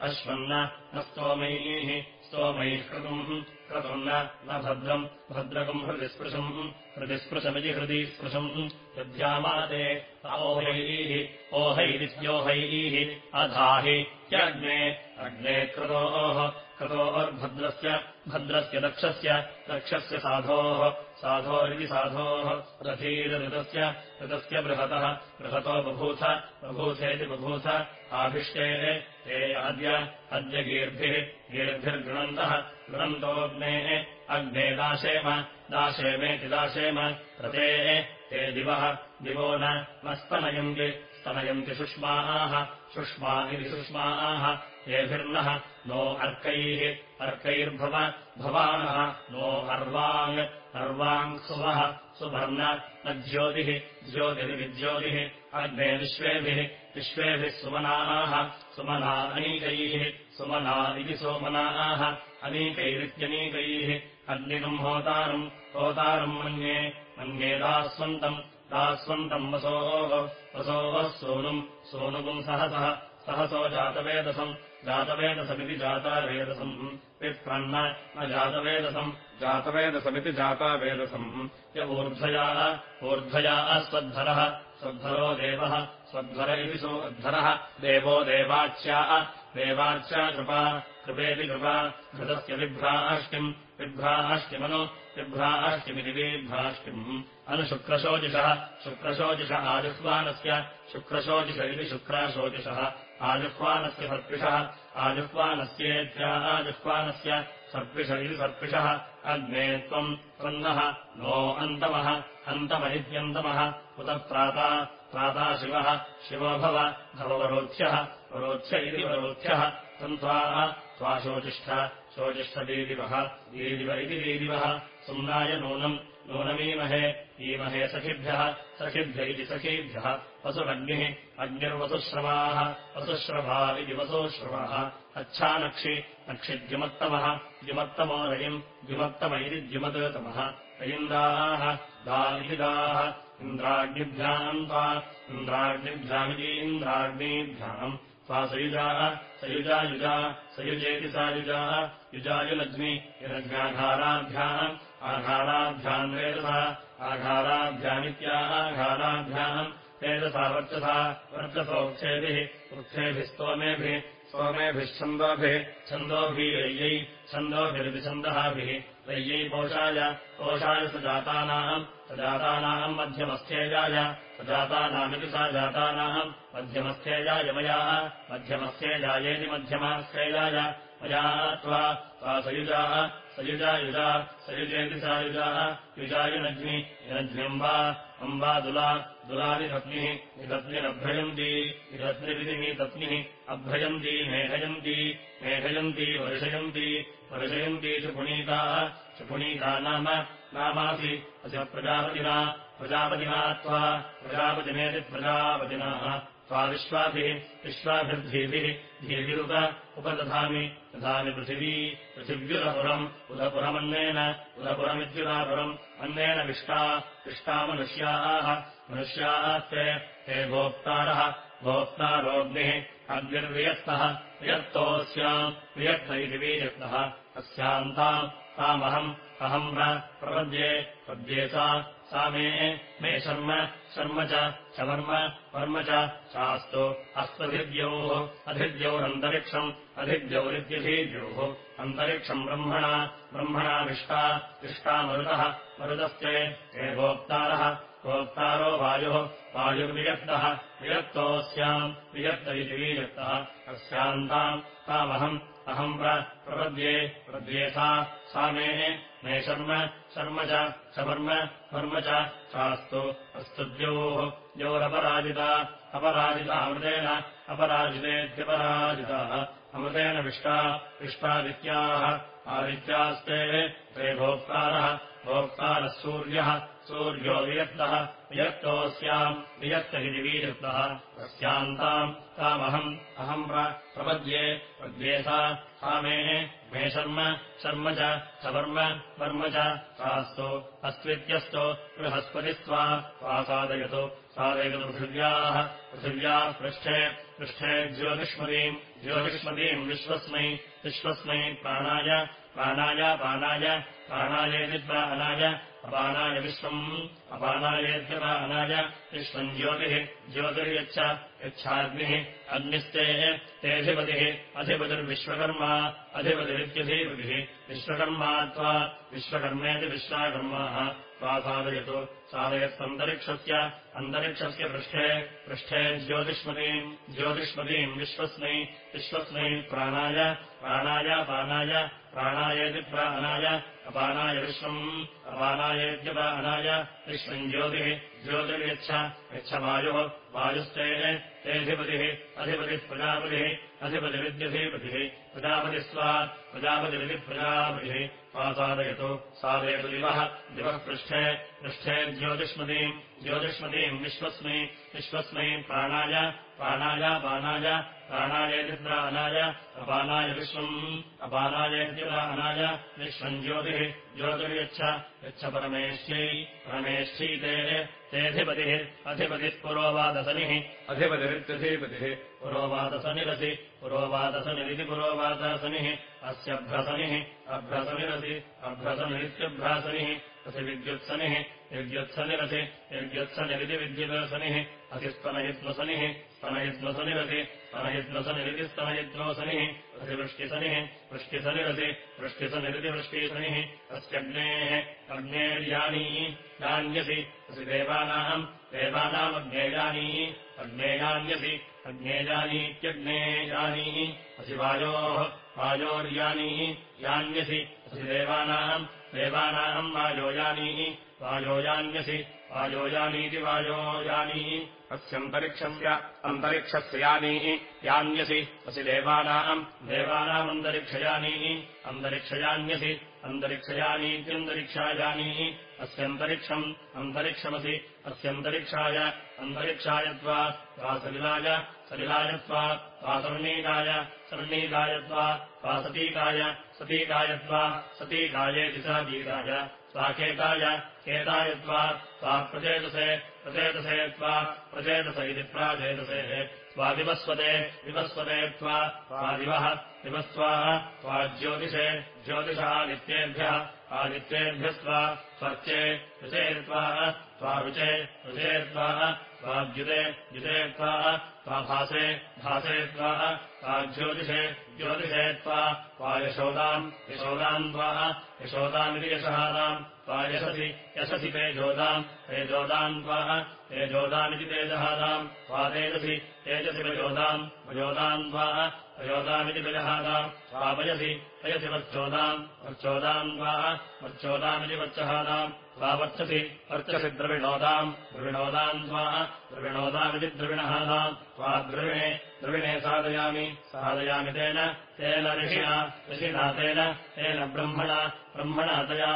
अश्वन्न न स्तोमैः स्तोमैः क्रतुम् क्रतुम् न भद्रम् भद्रकम् हृदिस्पृशम् हृदिस्पृशमिति हृदि स्पृशम् यद्यामाते ओहैः ओहैरित्योहैः अधाहि ह्यग्ने अग्ने क्रतोः क्रतोर्भद्रस्य भद्रस्य दक्षस्य दक्षस्य साधोः साधोरिति साधोः रथीरऋतस्य ऋतस्य बृहतः बृहतो बभूथ बभूथेति बभूथ आभिष्टेः ते अद्य अद्य गीर्भिः गीर्भिर्गृणन्तः गृणन्तोऽग्नेः अग्ने दाशेम दाशेमेति दाशेम रतेः ते दिवः दिवो न स्तनयन्ति स्तनयन्ति सुष्माः सुष्मा इति सुष्माः येभिर्नः नो अर्कैः अर्कैर्भव भवानः नो अर्वाङ् अर्वाङ् सुवः सुभर्न न ज्योतिः ज्योतिर्विज्योतिः अग्ने विश्वेभिः विश्वेभिः सुमनाः सुमना अनीकैः सुमना इति सोमनाः अनीकैरित्यनीकैः अग्निकम् होतारम् होतारम् मन्ये मन्ये दास्वन्तम् दास्वन्तम् वसोः वसोः सोनुम् सोनुगुम् सहसः सहसो जातवेदसम् जातवेदसमिति जातावेदसम् विप्रन्न न जातवेदसम् जातवेदसमिति जातावेदसम् य ऊर्ध्वया ऊर्ध्वया स्वद्धरः स्वद्धरो देवः स्वध्वर इति सोद्धरः देवो देवाच्या देवाच्या कृपा कृपेति कृपा घृतस्य बिभ्राष्टिम् बिभ्राष्टिमनु बिभ्राष्टिमिति बिभ्राष्टिम् अनुशुक्रशोजिषः शुक्रशोजिष आजुह्वानस्य शुक्रशोजिष इति शुक्राशोजिषः आजुह्वानस्य सर्पिषः आजुह्वानस्येत्या आजुह्वानस्य सर्पिष इति सर्पिषः अग्ने त्वम् त्वन्नः नो अन्तमः अन्तमहित्यन्तमः। उत प्राता? प्राता शिवः शिवो भव भववरोध्यः वरोध्य इति वरोध्यः। तन्त्वा त्वा शोचिष्ठ शोचिष्ठदीदिवः दीदिव इति दीदिवः। सुम्नाय नूनम् नूनमीमहे ईमहे सखिभ्यः सखिभ्य इति सखीभ्यः वसुरग्निः अग्निर्वसुश्रवाः वसुश्रवा इति वसोश्रवाः अच्छानक्षि नक्षिद्युमत्तमः द्युमत्तमो रयिम् द्युमत्तम इति द्युमततमः रयिन्दाः दा इति दाः इन्द्राग्निभ्याम् त्वा इन्द्राग्निभ्यामिति इन्द्राग्नीभ्याम् त्वा सयुजाः सयुजायुजा सयुजेति सायुजा युजायुलग्नि यदग्नाघाराभ्याम् आघाराभ्याम् वेदसा आघाराभ्यामित्याघाराभ्याम् वेदसा वर्चसा वर्चसोक्षेभिः वृक्षेभिः स्तोमेभिः सोमेभिश्छन्दोभिः छन्दोभिरय्यै छन्दोभिरिति छन्दःभिः रय्यै पोषाय पोषाय स जातानाम् स जातानाम् मध्यमस्थेजाय स जातानामिति सा जातानाम् मध्यमस्थेजाय मया मध्यमस्थेजायेति मध्यमास्थेजाय मया त्वा सयुजाः सयुजा युजा सयुजेति सा युजाः युजायुनज्ञि यनज्ञम्बा अम्बा दुला दुलादिपत्निः निपत्निरभ्रयन्ती विपत्निरिति पत्निः अभ्रयन्ती मेघयन्ती मेघयन्ती वर्षयन्ती वर्षयन्ती च पुनीताः च पुनीता नाम नामासि अस्य प्रजापतिना प्रजापतिना त्वा प्रजापतिनेति प्रजापतिनाः त्वा विश्वाभिः विश्वाभिर्धीभिः धीभिरुप उपदधामि दधामि पृथिवी पृथिव्युरपुरम् उदपुरमन्नेन उदपुरमित्युदापुरम् अन्नेन विष्टा विष्टा मनुष्याः मनुष्याः ते हे भोक्तारः भोक्तारोग्निः वियक्त इति वियक्तः अस्यान्ताम् तामहम् अहम् प्रपद्ये पद्ये सा सा मे मे शर्म शर्म च शवर्म वर्म च शास्तु अस्त्वधिद्यौः अधिद्यौरन्तरिक्षम् अधिद्यौरित्यधीद्योः अन्तरिक्षम् ब्रह्मणा ब्रह्मणा विष्टा विष्टा मरुतः मरुतस्ते हे भोक्तारः भोक्तारो वायुः वायुर्वियक्तः वियक्तोऽस्याम् वियक्त इति वियक्तः अस्यान्ताम् तामहम् अहम् प्रपद्ये प्रद्ये सा मे मे शर्म शर्म च शवर्म वर्म च शास्तु अस्तु द्योः द्योरपराजिता अपराजिता अमृतेन अपराजितेत्यपराजिताः अमृतेन विष्टा विष्टादित्याः आदित्यास्ते ते भोक्तारः भोक्तारः सूर्यः सूर्यो वियक्तः वियक्तोऽस्याम् वियक्त इति वियक्तः। अस्यान्ताम् तामहम् अहम् प्रपद्ये पद्ये सा सा मे शर्म शर्म च सवर्म वर्म च सास्तु अस्त्वित्यस्तु बृहस्पतिस्त्वा सा साधयतु साधयतु पृथिव्याः पृथिव्याः पृष्ठे पृष्ठे ज्योतिष्मतीम् ज्योतिष्मतीम् विश्वस्मै विश्वस्मै प्राणाय प्राणाय पानाय प्राणायेति प्राणाय अपानाय विश्वम् अपानायेत्यपानाय विश्वम् ज्योतिः ज्योतिर्यच्छ यच्छाग्निः अग्निस्ते तेऽधिपतिः अधिपतिर्विश्वकर्मा अधिपतिरित्यधिपतिः विश्वकर्मा त्वा विश्वकर्मेति विश्वाकर्माः त्वा साधयतु साधयत्वन्तरिक्षस्य अन्तरिक्षस्य पृष्ठे पृष्ठे ज्योतिष्मतीम् ज्योतिष्मतीम् विश्वस्मै विश्वस्मै प्राणाय प्राणाय पानाय प्राणायेति प्राणाय अपानाय विश्वम् अपानायेत्यपानाय विश्वम् ज्योतिः ज्योतिर्यच्छ यच्छ वायुः वायुस्ते तेऽधिपतिः अधिपतिः प्रजापतिः अधिपतिरित्यधिपतिः प्रजापतिस्वा प्रजापतिरिति प्रजापतिः। सा साधयतु दिवः। दिवः पृष्ठे। पृष्ठे ज्योतिष्मतीम् ज्योतिष्मतीम् विश्वस्मै। विश्वस्मै प्राणाय। प्राणाय पानाय प्राणायेति प्राणाय अपानाय विश्वम्। अपानायेत्यपानाय विश्वम् ज्योतिः। ज्योतिर्यच्छ। यच्छ परमेश्यै ते तेऽधिपतिः अधिपतिः पुरोवादसनिः अधिपतिरित्यधिपतिः पुरोवादसनिरसि पुरोवादसनिरिति पुरोवादसनिः अस्य भ्रसनिः अभ्रसनिरसि अभ्रसनिरित्यभ्रासनिः असि विद्युत्सनिः विद्युत्सनिरसि विद्युत्सनिरिति विद्युत्सनिः असिस्तनयित्मसनिः स्तनयित्मसनिरसि स्तनयित्मसनिरिति स्तनयित्नोसनिः असि वृष्टिसनिः वृष्टिसनिरसि वृष्टिसनिरिति वृष्टिसनिः अस्यग्नेः अग्नेर्यानी यान्यसि असि देवानाम् देवानामग्नेयानी अग्नेयान्यसि अग्नेयानीत्यग्नेयानी असि वायोः वायोर्यानी यान्यसि असि देवानाम् देवानाम् वायोयानी वायोयान्यसि वायोयानीति वायोयानी अस्यन्तरिक्षस्य अन्तरिक्षस्य यानीः यान्यसि असि देवानाम् देवानामन्तरिक्षयानी अन्तरिक्षयान्यसि अन्तरिक्षयानीत्यन्तरिक्षायानीः अस्यन्तरिक्षम् अन्तरिक्षमसि अस्यन्तरिक्षाय अन्तरिक्षायत्वा वा सलिलाय सलिलायत्वा वा सर्णीकाय सर्णीकायत्वा वा सतीकाय सतीकायत्वा सतीकायेति सतीकाय स्वाकेताय केतायत्वा त्वा प्रचेतसे प्रचेतसे त्वा प्रचेतस इति प्राचेतसेः स्वादिवस्वते विवस्वते त्वा स्वादिवः दिवस्त्वाः त्वा ज्योतिषे ज्योतिषादित्येभ्यः आदित्येभ्यस्त्वा स्वर्चे ऋचेत्वाः त्वारुचे रुचेत्वाः त्वाद्युते द्युतेत्वाः त्वा भासे भासेत्वाः त्वाज्योतिषे ज्योतिषे त्वा त्वायशोदाम् यशोदाम् त्वाः यशोदामिति यशहादाम् त्वा यशसि यशसि तेजोदाम् तेजोदाम् त्वाः तेजोदामिति तेजहादाम् त्वा तेजसि तेजसि वयोदाम् वयोदाम् त्वाः अयोदामिति विजहादाम् वापयसि पयसि वर्चोदाम् वर्चोदाम् वा वर्चोदामिति वर्चहादाम् वा वर्चसि वर्चसि द्रविणोदाम् द्रविणोदाम् वा द्रविणोदामिति द्रविणहादाम् वा द्रविणे द्रविणे साधयामि। साधयामि तेन तेन ऋषिणा ऋषिणा तेन तेन ब्रह्मणा ब्रह्मणा तया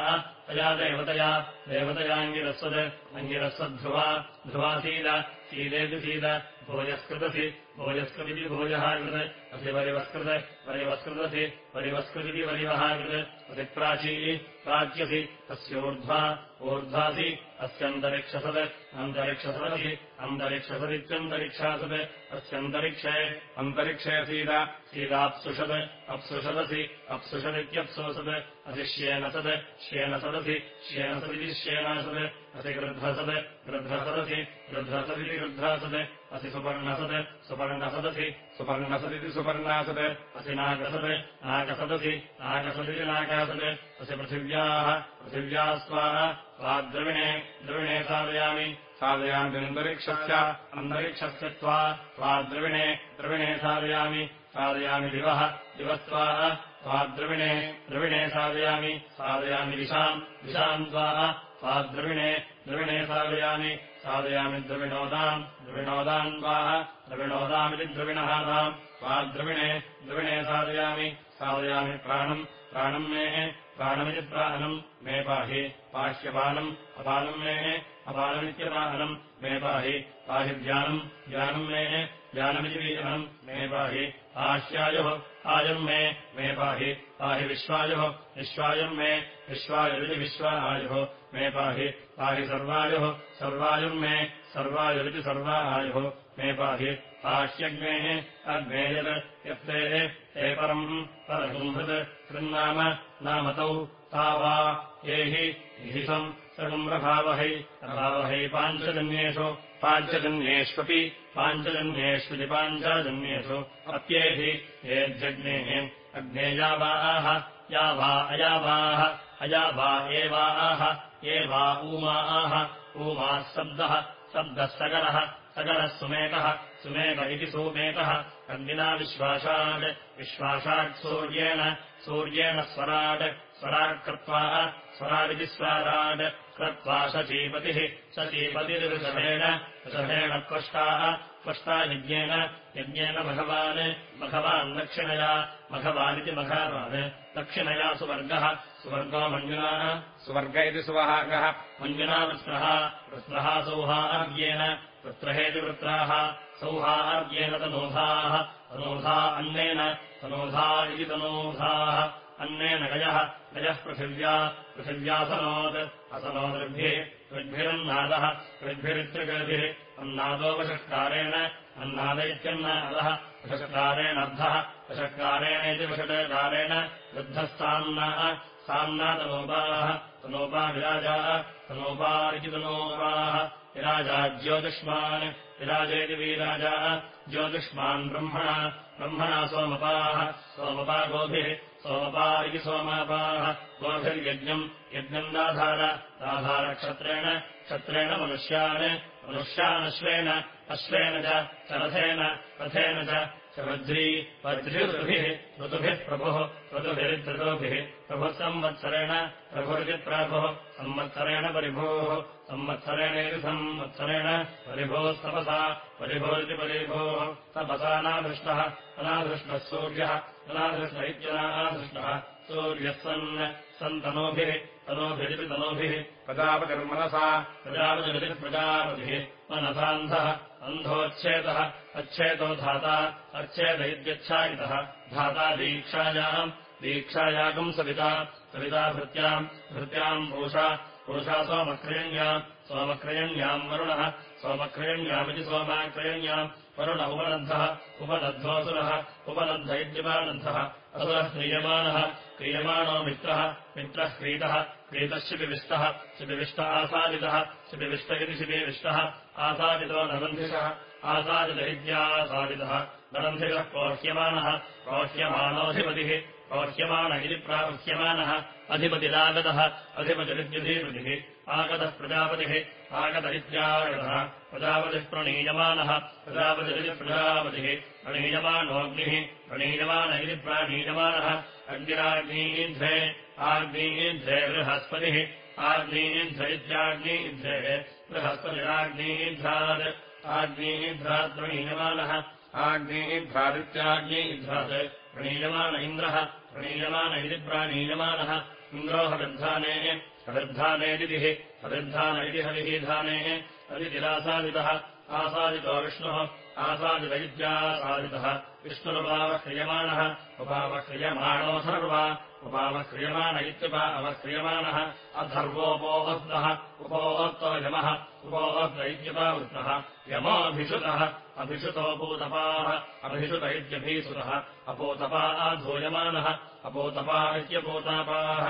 तया देवतया देवतयाङ्गिरस्वत् अङ्गिरस्वद्ध्रुवा ध्रुवासीद सीदेति सीद भोजस्कृतसि भोजस्कृतिति भोजः कृत् असि परिवस्कृत परिवस्कृतसि परिवस्कृतिति परिवः कृत् असि प्राची प्राच्यसि तस्योर्ध्वा ऊर्ध्वासि अस्यन्तरिक्षसत् अन्तरिक्षसदसि अन्तरिक्षसदित्यन्तरिक्षासत् अस्यन्तरिक्षे अन्तरिक्षे सीद सीदाप्सुषत् अप्सुषदसि अप्सुषदित्यप्सोसत् असिष्येन सत् श्येन सदसि श्येन सदिति श्येनासत् असि गृध्रसत् गृध्रसदसि गृध्रसदिति गृध्रासत् असि सुपर्णसत् सुपर्णसदसि सुपर्णसदिति सुपर्णासत् असि नाकसत् नाकसदसि नाकसदिति नाकासत् असि पृथिव्याः पृथिव्या स्वाहा त्वाद्रविणे द्रविणे साधयामि साधयाम्यन्तरिक्षस्य अन्तरिक्षस्य त्वा त्वाद्रविणे द्रविणे साधयामि साधयामि दिवः दिवस्त्वाः त्वाद्रविणे द्रविणे साधयामि साधयामि दिशाम् दिशाम् त्वाः त्वाद्रविणे द्रविणे साधयामि साधयामि द्रविणोदाम् द्रविणोदाम् वाः द्रविणोदामिति द्रविणहादाम् त्वाद्रविणे द्रविणे साधयामि साधयामि प्राणम् प्राणम् मेः प्राणमिति प्राणम् मे पाहि पाह्यपानम् अपानम् मेः अपानमित्यपाहनम् मे पाहि पाहि ज्ञानम् ज्ञानम् मेः ज्ञानमिति वीजनम् मे पाहि आह्यायुः आयुम् मे मे पाहि पाहि विश्वायुः विश्वायुम् मे विश्वायुरिति विश्वायुः मे पाहि पाहि सर्वायुः सर्वायुम् मे सर्वायुरिति सर्वा आयुः मे पाहि पाह्यग्नेः अग्ने यत् यत्ते ते परम् परसंहृत् कृन्नाम नामतौ ता वा ये हि हिसम् सगम्रभावहै प्रभावहै पाञ्चजन्येषु पाञ्चजन्येष्वपि पाञ्चजन्येष्विति पाञ्चजन्येषु। अप्येहि येऽध्यग्नेः अग्नेयावाः या वा अयावाः अयावा एवाः ये वा ऊमाः ऊमाः शब्दः शब्दः सगरः सगरः सुमेकः सुमेक इति सुमेकः कन्दिना विश्वासात् विश्वासात् सूर्येण स्वराट् स्वराट् कृत्वा स्वरादिति स्वराट् कृत्वा शचीपतिः शचीपतिर्षभेण ऋषभेण त्वष्टाः त्वष्टा यज्ञेन यज्ञेन भगवान् भगवान् दक्षिणया मघवानिति मघवान् दक्षिणया सुवर्गः सुवर्गो मञ्जुनाः। सुवर्ग इति सुवहागः मञ्जुना वृत्रः वृत्रः सौहार्येण वृत्रहेति वृत्राः सौहार्येण तनोधाः। तनोधा अन्नेन। तनोधा इति तनोधाः। अन्नेन गजः। गजः पृथिव्या। पृथिव्यासनोत् असनोदृग्भिः। ऋग्भिरन्नादः ऋग्भिरित्रिगर्भिः अन्नादोपषत्कारेण अन्नाद इत्यन्नादः वषत्कारेणेति वषट्कारेण वृद्धस्तान्नाः साम्नातनोपाः तनोपा विराजाः तनोपा इति तनोपाः। विराजा ज्योतिष्मान् विराजेति वीराजाः ज्योतिष्मान् ब्रह्मणा ब्रह्मणा सोमपाः सोमपा गोभिः सोमपा इति सोमापाः। गोभिर्यज्ञम् यज्ञम् दाधार दाधारक्षत्रेण क्षत्रेण मनुष्यान् मनुष्यानश्वेन अश्वेन च रथेन रथेन च वज्री वज्रिऋतुभिः ऋतुभिः प्रभुः ऋतुभिरिद्धृतोभिः प्रभुः संवत्सरेण प्रभुरिति प्रभुः संवत्सरेण परिभोः संवत्सरेणेति संवत्सरेण परिभोस्तपसा परिभोरिति परिभोः तपसानादृष्टः अनादृष्टः सूर्यः अनादृष्ट इत्यनादृष्टः सूर्यः सन् सन्तनोभिः तनोभिरिति तनोभिः प्रजापतिर्मनसा प्रजापतिरिति प्रजापतिः मनसान्धः। अन्धोच्छेदः। अच्छेदो धाता। अच्छेद इत्यच्छायितः। धाता दीक्षायाम्। दीक्षायागम् सविता। सविता भृत्याम्। भृत्याम् पुरुषा पुरुषा सोमक्रयण्याम् सोमक्रयण्याम् वरुणः। सोमक्रयण्यामिति सोमाक्रयण्याम् वरुण उपनद्धः उपनद्धोऽसुरः उपनद्ध इत्युपानद्धः असुरः क्रियमाणः। क्रियमाणो मित्रः। मित्रः क्रीतः क्रीतः शिपिविष्टः शिपिविष्ट आसादितः शिपिविष्ट इति शिपिविष्टः आसादितो नरन्धिषः आसादित। इत्यासादितः नरन्धिषः प्रोह्यमाणः प्रोह्यमाणोऽधिपतिः प्रवह्यमाण इति प्रावह्यमानः अधिपतिरागतः अधिपतिरिद्युधीपतिः आगतः प्रजापतिः आगत इत्यागतः प्रजापतिः प्रणीयमानः प्रजापतिरिति प्रजापतिः। प्रणीयमानोऽग्निः प्रणीयमान इति प्राणीयमानः। अग्निराग्नीध्रे आग्नीध्रे बृहस्पतिः आग्नीध्र इत्याग्नीध्रेः बृहस्पतिराग्नीध्रात् आग्नीध्रात् प्रणीयमानः आग्नीध्रादित्याग्नीध्रात् प्रणीयमान इन्द्रः प्रणीयमान इति प्राणीयमानः इन्द्रो हविर्धाने हविर्धानेदितिः हविर्धान इति हविधानेः हरितिरासादितः आसादितो विष्णुः आसादित। इत्यासादितः सर्वा उपावह्रियमाण इत्युपा अवह्रियमाणः अधर्वोपोहस्तः उपोहस्तो यमः उपोहस्त इत्युपावृत्तः यमोऽभिषुतः अभिषुतोऽपूतपाः अभिषुत इत्यभीसुतः अपोतपा आधूयमानः अपोतपा इत्यपोतापाः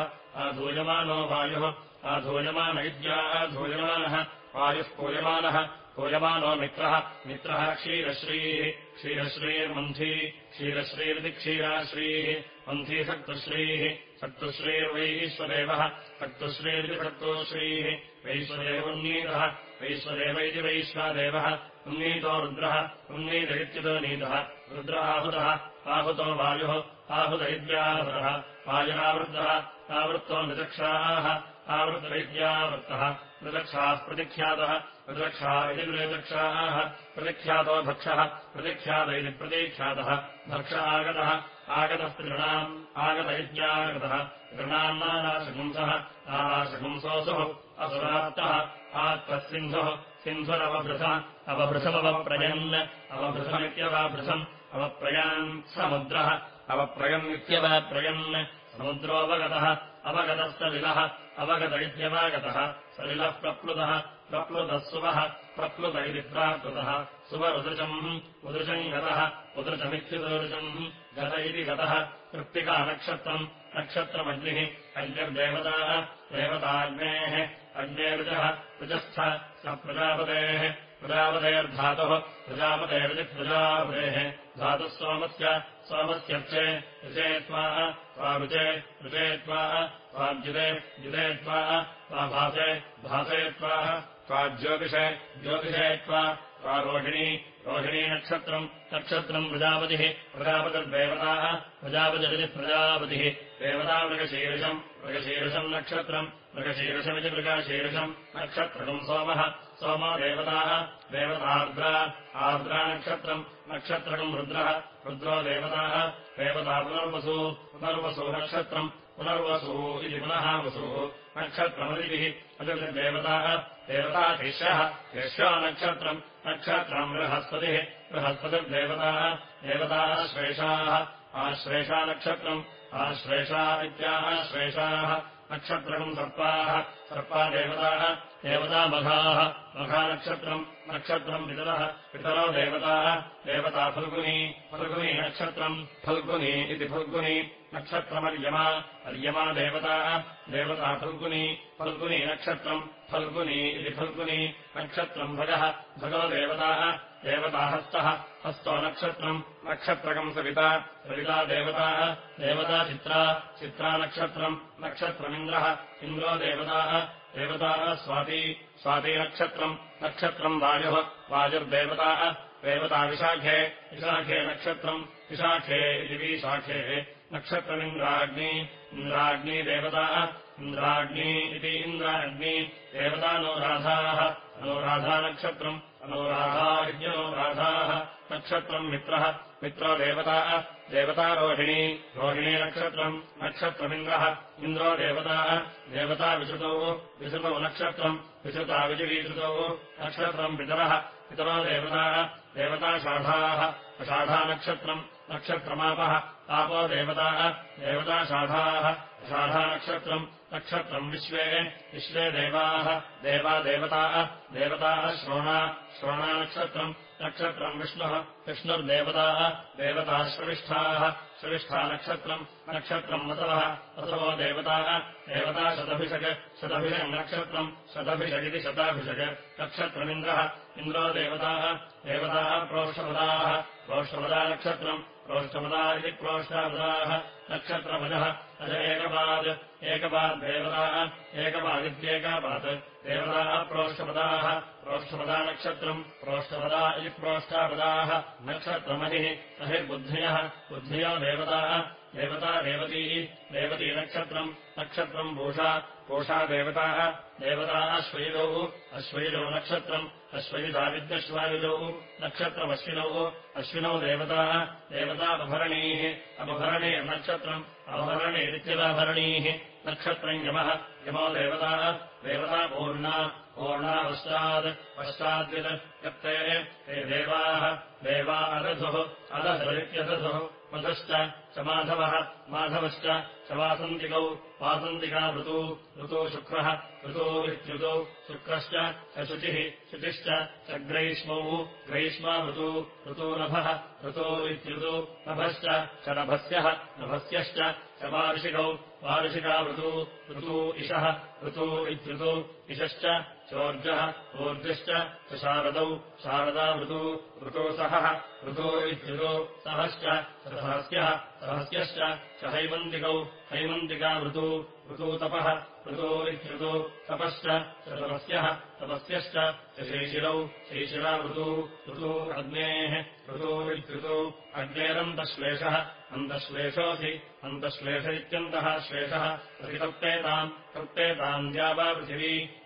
आधूयमानो वायुः आधूयमान इत्याधूयमानः वायुः पूयमानः पूयमानो मित्रः मित्रः क्षीरश्रीः क्षीरश्रीर्मन्थी क्षीरश्रीरिति क्षीराश्रीः मन्थी सक्तुश्रीः सक्तुश्रीर्वैश्वदेवः सक्तुश्रीरिति सक्तोश्रीः वैश्वदेवोन्नीतः वैश्वदेव इति वैश्वादेवः उन्नीतो रुद्रः उन्नीत नीतः रुद्र आहुतः आहुतो वायुः आहुत इत्याहुतः वायुरावृद्धः आवृत्तो निदक्षाः आवृतैत्यावृत्तः निदक्षाः प्रतिख्यातः प्रतिरक्षा इति प्रतिदक्षाः प्रतिख्यातो भक्षः प्रतिख्यात इति प्रतीख्यातः भक्ष आगतः आगतः तृणाम् आगत इत्यागतः तृणाम् नानाशकुंसः नानाशकुंसोऽसुः असुरात्तः आत्तः सिन्धुः सिन्धुरवभृथः अवभृथमवप्रयन् अवभृथमित्यवाभृथम् अवप्रयान् समुद्रः अवप्रयन्नित्यवप्रयन् समुद्रोऽवगतः अवगतस्तलिलः अवगत इत्यवागतः सलिलः प्रप्लुतः प्रप्लुतः सुवः प्रप्लुत इति प्राप्लुतः सुवरुदृशम् उदृशम् गतः उदृशमित्युदृशम् गत इति गतः। कृत्तिका नक्षत्रम् नक्षत्रमग्निः अग्निर्देवताः देवताग्नेः अग्नेरुजः ऋजस्थ स प्रजापतेः प्रजापतेर्धातुः प्रजापतेरिति प्रजापतेः धातुः सोमस्य सोमस्यर्चे ऋचे त्वा त्वारुचे ऋचे त्वा त्वाद्युते युते त्वा त्वा भासे भासे त्वा त्वाज्योतिषे ज्योतिषे त्वा त्वारोहिणी रोहिणी नक्षत्रम् नक्षत्रम् प्रजापतिः प्रजापतिर्देवताः प्रजापतिरिति प्रजापतिः देवतामृगशीर्षम् मृगशीर्षम् नक्षत्रम् मृगशीर्षमिति मृगशीर्षम् नक्षत्रकम् सोमः सोमो देवताः देवतार्द्रा आर्द्रा नक्षत्रम् नक्षत्रकम् रुद्रः रुद्रो देवताः देवता पुनर्वसु पुनर्वसु नक्षत्रम् पुनर्वसुः इति पुनः वसुः नक्षत्रमदिभिः अतिर्देवताः देवता शिष्यः नक्षत्रम् नक्षत्रम् बृहस्पतिः बृहस्पतिर्देवताः देवताः श्रेषाः आश्रेषा नक्षत्रम् आश्रेषा इत्याः श्रेषाः नक्षत्रकम् सर्पाः सर्पा देवताः देवता मघाः मघानक्षत्रम् नक्षत्रम् पितरः पितरो देवताः देवता फल्गुनी फल्गुनी नक्षत्रम् फल्गुनी इति फल्गुनी नक्षत्रमर्यमा अर्यमा देवताः देवता फल्गुनी फल्गुनी नक्षत्रम् फल्गुनी इति फल्गुनी नक्षत्रम् भगः भगो देवताः देवताहस्तः हस्तो नक्षत्रम् नक्षत्रकम् सविता सविता देवताः देवता चित्रा चित्रा नक्षत्रम् नक्षत्रमिन्द्रः इन्द्रो देवताः देवताः स्वाती स्वाती नक्षत्रम् नक्षत्रम् वायुः वायुर्देवताः देवता विशाखे विशाखे नक्षत्रम् विशाखे इति विशाखे नक्षत्रमिन्द्राग्नि इन्द्राग्नी देवताः इन्द्राग्नी इति इन्द्राग्नि देवता नो राधाः अनुराधानक्षत्रम् अनुराधा इत्यनुराधाः नक्षत्रम् मित्रः मित्रो देवताः देवतारोहिणी रोहिणी नक्षत्रम् नक्षत्रमिन्द्रः इन्द्रो देवताः देवता विश्रुतौ नक्षत्रम् विश्रुता विजिवीश्रुतौ नक्षत्रम् पितरः पितरो देवताः देवताषाढाः अषाढानक्षत्रम् नक्षत्रमापः आपो देवताः देवताषाढाः षाढानक्षत्रम् नक्षत्रम् विश्वे विश्वे देवाः देवा देवताः देवताः श्रोणा श्रोणानक्षत्रम् नक्षत्रम् विष्णुः विष्णुर्देवताः देवताः श्रविष्ठाः श्रविष्ठानक्षत्रम् नक्षत्रम् वसवः वसवो देवताः देवता शतभिषक् शतभिषक् नक्षत्रम् शतभिषगिति शताभिषक् नक्षत्रमिन्द्रः इन्द्रो देवताः देवताः प्रोष्ठपदाः प्रोष्ठपदा नक्षत्रम् प्रोष्ठपदा इति प्रोष्ठापदाः नक्षत्रपदः अज एकपाद् एकपाद्देवताः एकपादित्येकापात्। देवताः प्रोष्ठपदाः प्रोष्ठपदा नक्षत्रम् प्रोष्ठपदा इति प्रोष्ठापदाः नक्षत्रमहिः महिर्बुद्धयः बुद्धयो देवताः देवता रेवती रेवती नक्षत्रम् नक्षत्रम् भूषा पूषा देवताः। देवता अश्वयुजौ अश्वयुजौ नक्षत्रम् अश्वयुजाविद्यश्वायुजौ नक्षत्रमश्विनौ अश्विनौ देवताः। देवतापभरणीः अपभरणीर्नक्षत्रम् अपभरणीरित्यदाभरणीः नक्षत्रम् यमः। यमो देवताः। देवता पूर्णा। पूर्णा पश्चात्। पश्चाद्वित् यत्ते ते देवाः। देवा अदधुः। अदधरित्यदधुः मधश्च च माधवः माधवश्च च वासन्तिकौ वासन्तिका ऋतू शुक्रः ऋतो इत्युतौ शुक्रश्च शुचिः शुचिश्च च ग्रैष्मौ ऋतू ऋतो नभः ऋतो इत्युतौ नभश्च च नभस्यः नभस्यश्च च वार्षिकौ वार्षिका ऋतू ऋतू इषः ऋतू इत्युतौ इषश्च चोर्जः ऊर्जश्च च शारदौ शारदा ऋतू ऋतो सहः ऋतो इत्युतो सहश्च च सहस्यः सहस्यश्च च हैमन्तिकौ हैमन्तिका ऋतू ऋतो तपः ऋतो इत्युतो तपश्च च तपस्यः तपस्यश्च च शैशिरौ शैशिरा ऋतू ऋतो अग्नेः ऋतो इत्युतो अग्नेरन्तश्लेषः अन्तश्लेषोऽसि अन्तश्लेष इत्यन्तः श्लेषः प्रतिकप्तेताम्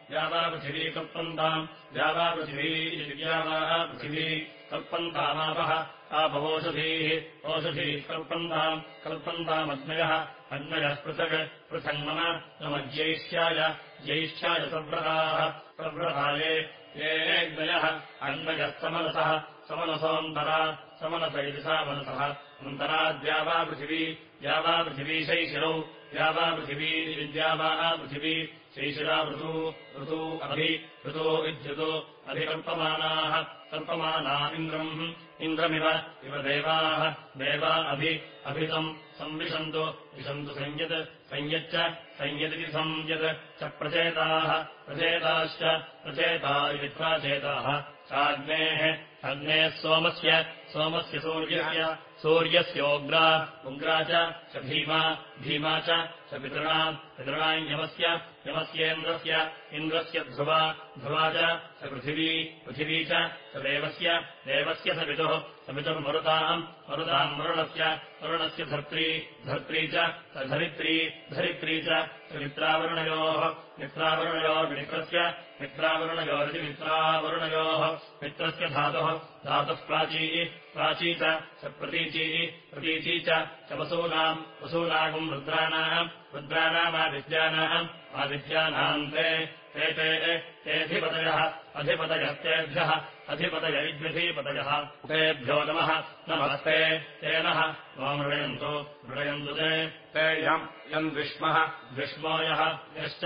द्यावापृथिवी कल्पन्ताम् द्यावापृथिवी इति द्यावा पृथिवी कल्पन्तामापः। आपवोषधीः ओषधीः कल्पन्ताम् कल्पन्तामग्नयः अग्नयः पृथक् पृथङ्मम न ज्यैष्ठ्याय। ज्यैष्ठ्याय सव्रताः। सव्रताये ये अग्नयः अग्नयः समनसः। समनसोऽन्तरा। समनस इति सा मनसः अन्तरा द्यावापृथिवी द्यावापृथिवी शैशिरौ। द्यावापृथिवी इति द्यावाः पृथिवी शैशिरा ऋतू ऋतू अभि ऋतो विद्युतो अभिकल्पमानाः कल्पमाना इन्द्रम् इन्द्रमिव इव देवाः देवा अभि अभितम् संविशन्तु विशन्तु संयत् संयच्च संयदिति संयत् च प्रचेताः प्रचेताश्च प्रचेता इति प्राचेताः चाग्नेः अग्नेः सोमस्य सोमस्य सूर्यस्य सूर्यस्योग्रा उग्रा च भीमा भीमा च पितॄणाम् पितॄणाम् यमस्य यमस्येन्द्रस्य इन्द्रस्य ध्रुवा ध्रुवा च स पृथिवी पृथिवी च स देवस्य देवस्य सवितुः सवितुर्मरुताम् मरुताम् वरुणस्य वरुणस्य धर्त्री धर्त्री च स धरित्री धरित्री च स मित्रावरुणयोः मित्रावरुणयोर्मित्रस्य मित्रावरुणयोरिति मित्रावरुणयोः मित्रस्य धातुः धातुः प्राची प्राची च स प्रतीची च वसूनाम् वसूनागम् रुद्राणाम् रुद्राणामादित्यानाम् आदित्यानाम् ते ते तेऽधिपतयः अधिपतयस्तेभ्यः अधिपतय इद्यधिपतयः तेभ्यो नमः नमस्ते तेनः नो मृणयन्तु मृणयन्तु ते। ते यम् यम् विष्मः विष्मो यः यश्च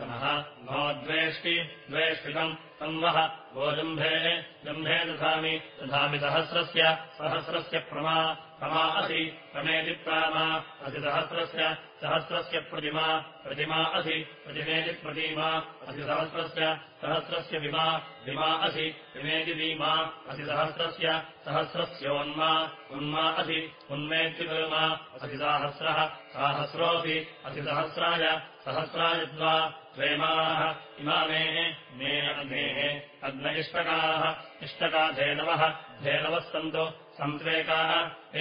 नः नो द्वेष्टि द्वेष्टितम् संवः गो जम्भे जम्भे दधामि दधामि सहस्रस्य सहस्रस्य प्रमा प्रमा असि प्रमेति प्रामा असि सहस्रस्य सहस्रस्य प्रतिमा प्रतिमा असि प्रतिमेति प्रतीमा असि सहस्रस्य सहस्रस्य विमा विमा असि वीमा असि सहस्रस्य सहस्रस्योन्मा उन्मा असि उन्मेत्युमा असि साहस्रः साहस्रोऽपि असि सहस्राय सहस्राय द्वा प्रेमाः इमामे मे अग्नेः अग्न इष्टकाः इष्टका धेनवः धेनवः सन्तु सन्त्वेकाः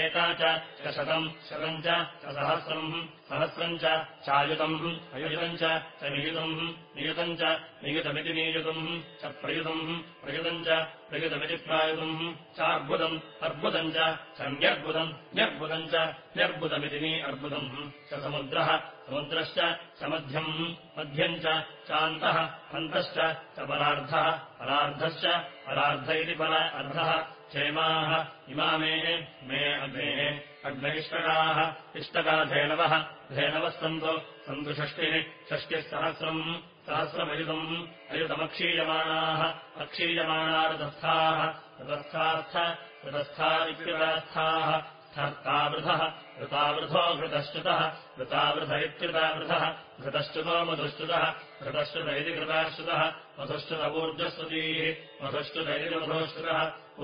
एका च शतम् शतम् च सहस्रम् सहस्रम् चायुतम् अयुतम् च नियुतम् नियुतम् च नियुतमिति नियुतम् च प्रयुतम् प्रयुतम् च प्रयुतमिति प्रायुतम् चार्बुदम् अर्बुदम् च न्यर्बुदम् न्यर्बुदम् च न्यर्बुदमिति अर्बुदम् च समुद्रः समुद्रश्च समध्यम् मध्यम् चान्तः अन्तश्च च परार्धः परार्धश्च परार्ध इति पर अर्धः क्षेमाः इमामे मे अग्नेः अग्नैष्टकाः इष्टका धेनवः धेनवः सन्तु सन्तु षष्टिः षष्टिः सहस्रम् सहस्रमयुतम् अयुतमक्षीयमाणाः अक्षीयमाणा रतस्थाः रतस्थार्थ रतस्था इत्यर्थाः स्थर्तावृथः ऋतावृथो घृतश्च्युतः ऋतावृथ इत्युतावृथः घृतश्च्युतो मधुश्च्युतः घृतश्रुत इति कृताश्रुतः मधुश्रुत ऊर्जस्वतीः मधुश्रुत इति मधोश्रुतः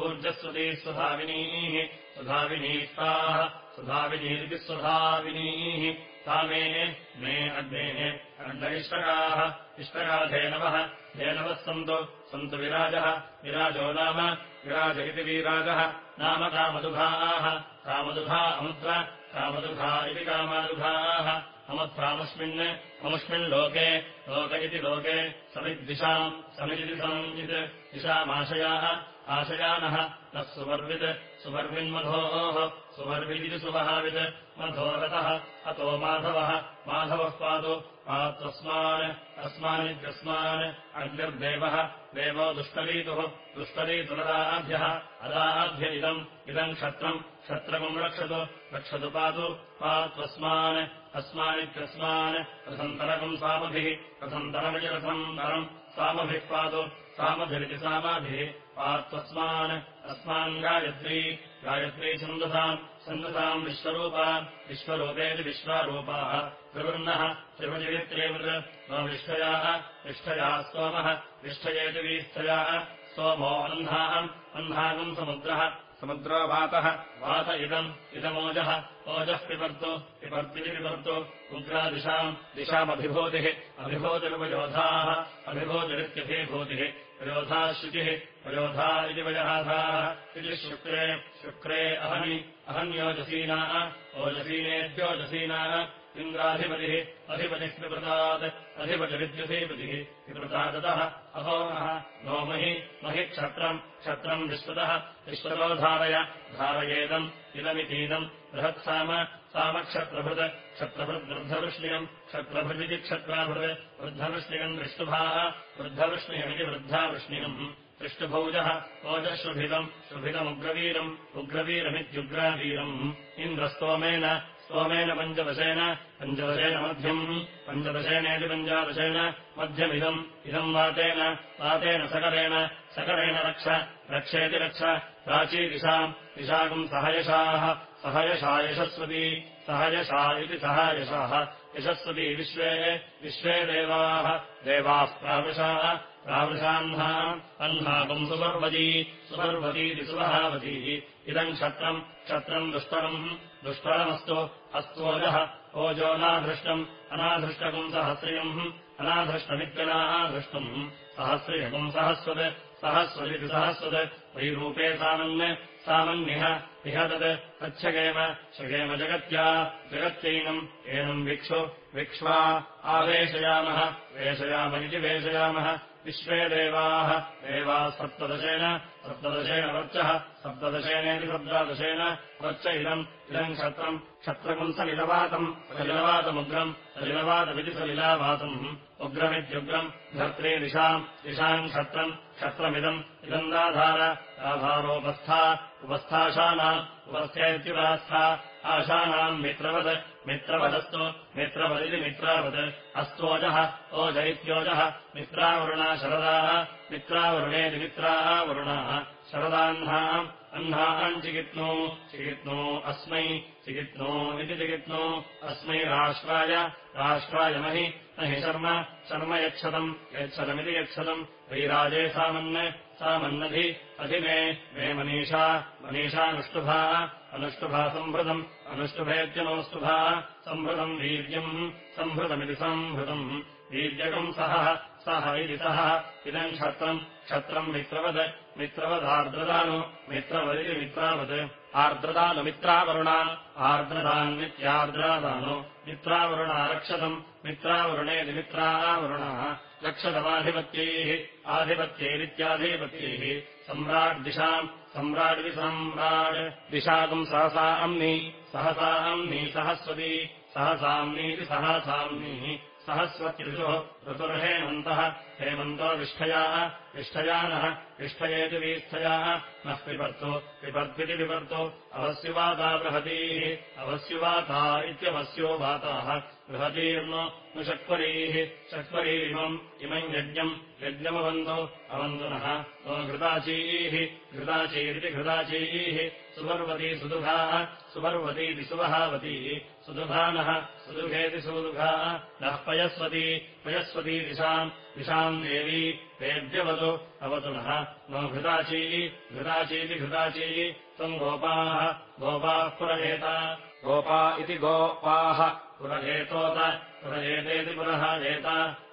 ऊर्जस्वती स्वधाविनीः सुधाविनीस्ताः सुधाविनीरिति स्वधाविनीः सा मे अग्नेः अग्नैष्टकाः इष्टका धेनवः सन्तु सन्तु विराजः विराजो नाम विराज इति वीराजः नाम कामदुघाः कामदुघा अमुद्र कामदुघा इति कामादुघाः अमुत्रामस्मिन् अमुष्मिन्लोके लोक इति लोके समिद्दिशाम् समिदिति संवित् दिशामाशयाः आशयानः नः सुवर्वित् सुवर्विन्मधोः सुवर्विदिति सुवहावित्। मधोरतः अतो माधवः। माधवः पातु पात्वस्मान् अस्मानित्यस्मान् अग्निर्देवः। देवो दुष्करीतुः दुष्करीतुरदाभ्यः अदाभ्य इदम् इदम् क्षत्रम् क्षत्रकम् रक्षतु रक्षतु पातु पात्वस्मान् अस्मानित्यस्मान् रथन्तरकम् सामभिः रथन्तरमिति रथन्तरम् सामभिः पातु सामभिरिति सामाभिः पात्वस्मान् अस्मान् गायत्री गायत्री छन्दसाम् छन्दसाम् विश्वरूपा विश्वरूपेति विश्वारूपाः त्रिवृन्नः त्रिवजित्रेवृत् नो विष्ठयाः विष्ठयाः सोमः विष्ठयेति वीस्थयाः सोमो अह्नाहम् अह्नागम् समुद्रः समुद्रो वातः इदम् इदमोजः ओजः पिबर्तु पिबर्तिति पिबर्तु उग्रादिशाम् दिशामभिभूतिः अभिभूतिरुपयोधाः अभिभूतिरित्यभिभूतिः प्रयोधाः शुचिः प्रयोधा इति वयोधाः इति शुक्रे शुक्रे अहनि अहन्योजसीनाः ओजसीनेभ्योजसीनाः इन्द्राधिपतिः अधिपतिः विवृतात् अधिपतिरित्यधिपतिः विवृतादतः अहोमः नो महि महि क्षत्रम् क्षत्रम् विश्वतः विश्वतो धारय धारयेदम् इदमितीदम्। बृहत्साम सामक्षत्रभृत् क्षत्रभृद्वृद्धवृष्ण्यम् क्षत्रभृदिति क्षत्राभृत् वृद्धवृष्ण्यम् दृष्टुभाः वृद्धवृष्ण्यमिति वृद्धावृष्ण्यम् दृष्टुभौजः ओजश्रुभिदम् शुभिदमुग्रवीरम् उग्रवीरमित्युग्रावीरम्। इन्द्रस्तोमेन स्तोमेन पञ्चदशेन पञ्चदशेन मध्यम् पञ्चदशेनेति पञ्चादशेन मध्यमिदम्। इदम् वातेन वातेन सकरेण सकरेण रक्ष रक्षेति रक्ष। प्राचीदिशाम् दिशाकम् सहयशाः सहयशा यशस्वती सहयशा इति सहायशाः। यशस्वती विश्वे विश्वे देवाः देवाः प्रावृशाः प्रावृशाह्नाम् अह्नाकम् सुपर्वती सुपर्वतीति सुवहावती। इदम् क्षत्रम् क्षत्रम् दुष्टरम् दुष्टरमस्तु अस्तोजः ओजोनाधृष्टम् अनाधृष्टकम् सहस्रियम् अनाधृष्टमित्यनाधृष्टम् सहस्रियकम् सहस्वत्। सहस्वदिति सहस्वत्। वैरूपे सामन्। सामन्निह इह तत् तच्छगेम शगेम जगत्या। जगत्यैनम् एनम् विक्षु। विक्ष्वा। आवेशयामः। वेशयामनिति वेशयामः विश्वे देवाः देवाः सप्तदशेन सप्तदशेन वर्चः सप्तदशेनेति सप्तादशेन वर्च इदम् इदम् क्षत्रम् सलिलवातमुग्रम् सलिलवातमिति सलिलावातम् उग्रमित्युग्रम् धर्त्रे दिशाम् दिशाम् क्षत्रम् क्षत्रमिदम् इदम् दाधार दाधारोपस्था उपस्थाशानाम् उपस्थेत्युपास्था आशानाम् मित्रवत् मित्रवदस्तु मित्रवदिति मित्रावत्। अस्तोजः ओज इत्योजः मित्रावरुणा शरदाः मित्रावरुणेति मित्राः वरुणाः शरदाह्नाम् अह्नाम् चिकित्नो अस्मै चिकित्नो इति चिकित्नो अस्मै राष्ट्राय राष्ट्राय महि न हि शर्म शर्म यच्छतम् यच्छतमिति यच्छतम् वैराजे सामन् सामन्नधि अधि मे मनीषा मनीषानुष्टुभा अनुष्टुभा सम्भृतम् अनुष्टुभेत्यनोस्तुभा सम्भृतम् वीर्यम् सम्भृतमिति सम्भृतम् वीर्यकम् सह सह इति सः इदम् क्षत्रम् क्षत्रम् मित्रवद् मित्रवदार्द्रदानु मित्रवदिति मित्रावत्। आर्द्रदानुमित्रावरुणा आर्द्रदान्नित्यार्द्रादानु मित्रावरुणा रक्षतम् मित्रावरुणाः रक्षतमाधिपत्यैः आधिपत्यैरित्याधिपत्यैः। सम्राड्दिशाम् सम्राडिति सम्राड् दिशाकम् सहसा अम्नि सहसा अम्नि सहस्वती सहसाम्नीति सहसाम्निः सहस्वत्युषुः ऋतुर्हेमन्तः हेमन्तो विष्ठयाः विष्ठयानः विष्ठयेति वीस्थयाः नः पिबर्तु पिबर्त्विति पिबर्तु अवस्युवाता बृहतीः अवस्युवाता इत्यवस्यो वाताः बृहतीर्नो नु षट्परीः षट्परीरिमम् इमम् यज्ञम् यज्ञमवन्तु अवन्तु नः नो घृताचीः घृताचीरिति घृताचीः सुपर्वती सुदुघाः सुपर्वतीति सुवहावती सुदुभानः सुदुभेति सुदुघा नः पयस्वती पयस्वती दिशाम् दिशाम् देवी देव्यवतु अवतु नः। नो घृताची घृताचीति घृताची त्वम् गोपाः गोपाः पुरहेत। गोपा इति गोपाः। पुरहेतोत पुरहेतेति पुरः एत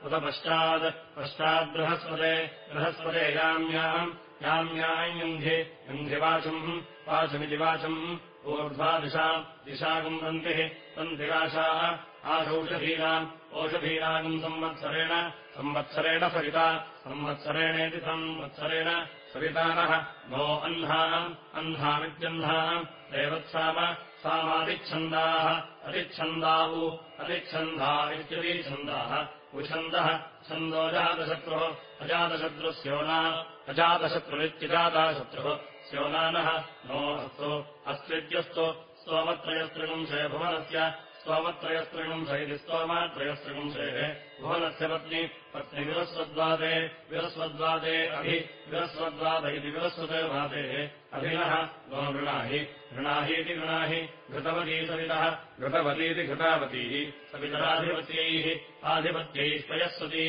उत पश्चात् पश्चाद्बृहस्पते बृहस्पते याम्याम् याम्याम् युन्धि युन्धिवाचम् वाचमिति वाचम् ऊर्ध्वा दिशाम् दिशागम् तन्तिः तन्तिराशाः आशौषधीनाम् ओषधीनागम् संवत्सरेण संवत्सरेण सविता। संवत्सरेणेति संवत्सरेण सवितानः। नो अह्नाम् अह्नामित्यह्नाम् देवत्साम सामादिच्छन्दाः। अतिच्छन्दावु। अतिच्छन्दा इत्यतिच्छन्दाः उछन्दः छन्दो जातशत्रुः। अजातशत्रुः स्योना अजातशत्रुरित्यजाताशत्रुः स्योनानः नो अस्तु अस्त्विद्यस्तु स्तोमत्रयस्त्रिगुंशे भुवनस्य स्तोमत्रयस्त्रिगुंश इति स्तोमत्रयस्त्रिगुंशेः भुवनस्य पत्नी पत्नी विरस्वद्वादे अभि विरस्वद्वाद इति विरस्वते वादेः अभिनः नो गृणाहि गृणाहीति गृणाहि घृतवती सवितः घृतवतीति घृतावतीः सवितराधिपत्यैः आधिपत्यैः पयस्वती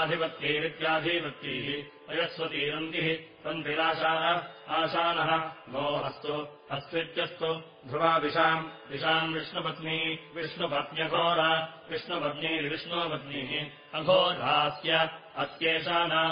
आधिपत्यैरित्याधिपत्यैः पयस्वतीरन्तिः तन्तिराशाः आशानः नो अस्तु अस्त्वित्यस्तु ध्रुवा दिशाम् दिशाम् विष्णुपत्नी विष्णुपत्न्यघोरा विष्णुपत्नीर्विष्णुपत्नीः अघोरास्य अस्येषाना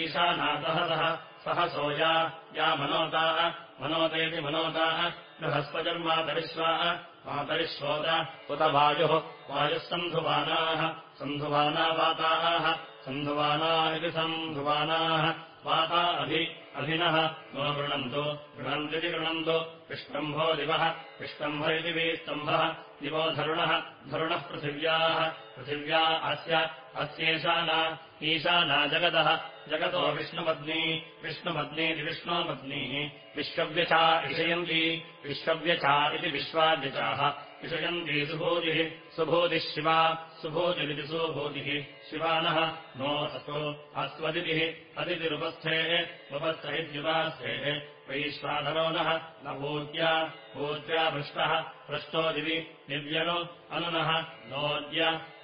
ईशानादहतः सहसो या या मनोताः मनोतेति मनोताः बृहस्पतिर्मातरिश्वाः मातरिश्वोत उत वायुः वायुः सन्धुवानाः सन्धुवाना वाताः सन्धुवाना इति सन्धुवानाः वाता अभि अभिनः नो गृणन्तु गृणन्तिति गृणन्तु। विष्टम्भो दिवः विष्टम्भ इति विस्तम्भः दिवो धरुणः धरुणः पृथिव्याः। पृथिव्या अस्य अस्येषाना ईशाना जगतः। जगतो विष्णुपत्नी विष्णुपत्नीति विष्णोपत्नीः। विश्वव्यचा इषयन्ती विश्वव्यचा इति विश्वाव्यचाः इषयन्ती सुभूतिः सुभूतिः शिवा सुभूतिरिति सुभूतिः शिवानः नो अस्तु अस्त्वदितिः अदितिरुपस्थेः उपस्थ इत्युपास्थेः वैश्वानरो नः न भूत्या भूत्या पृष्टः पृष्टो दिवि दिव्यनु अनुनः नोद्य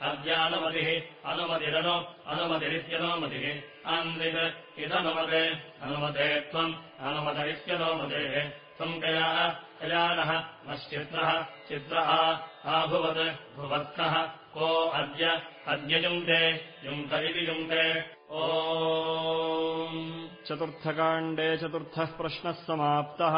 अद्यानुमतिः अनुमतिरनु अनुमतिरित्यनुमतिः अन्दित् इदनुमते अनुमते त्वम् अनुमत इत्यनुमतेः त्वम् कया कयानः नश्चित्रः चित्रः आभुवत् भुवत्कः को अद्य अद्य युङ्क्ते युङ्क इति युङ्क्ते। ओ चतुर्थकाण्डे चतुर्थः प्रश्नः समाप्तः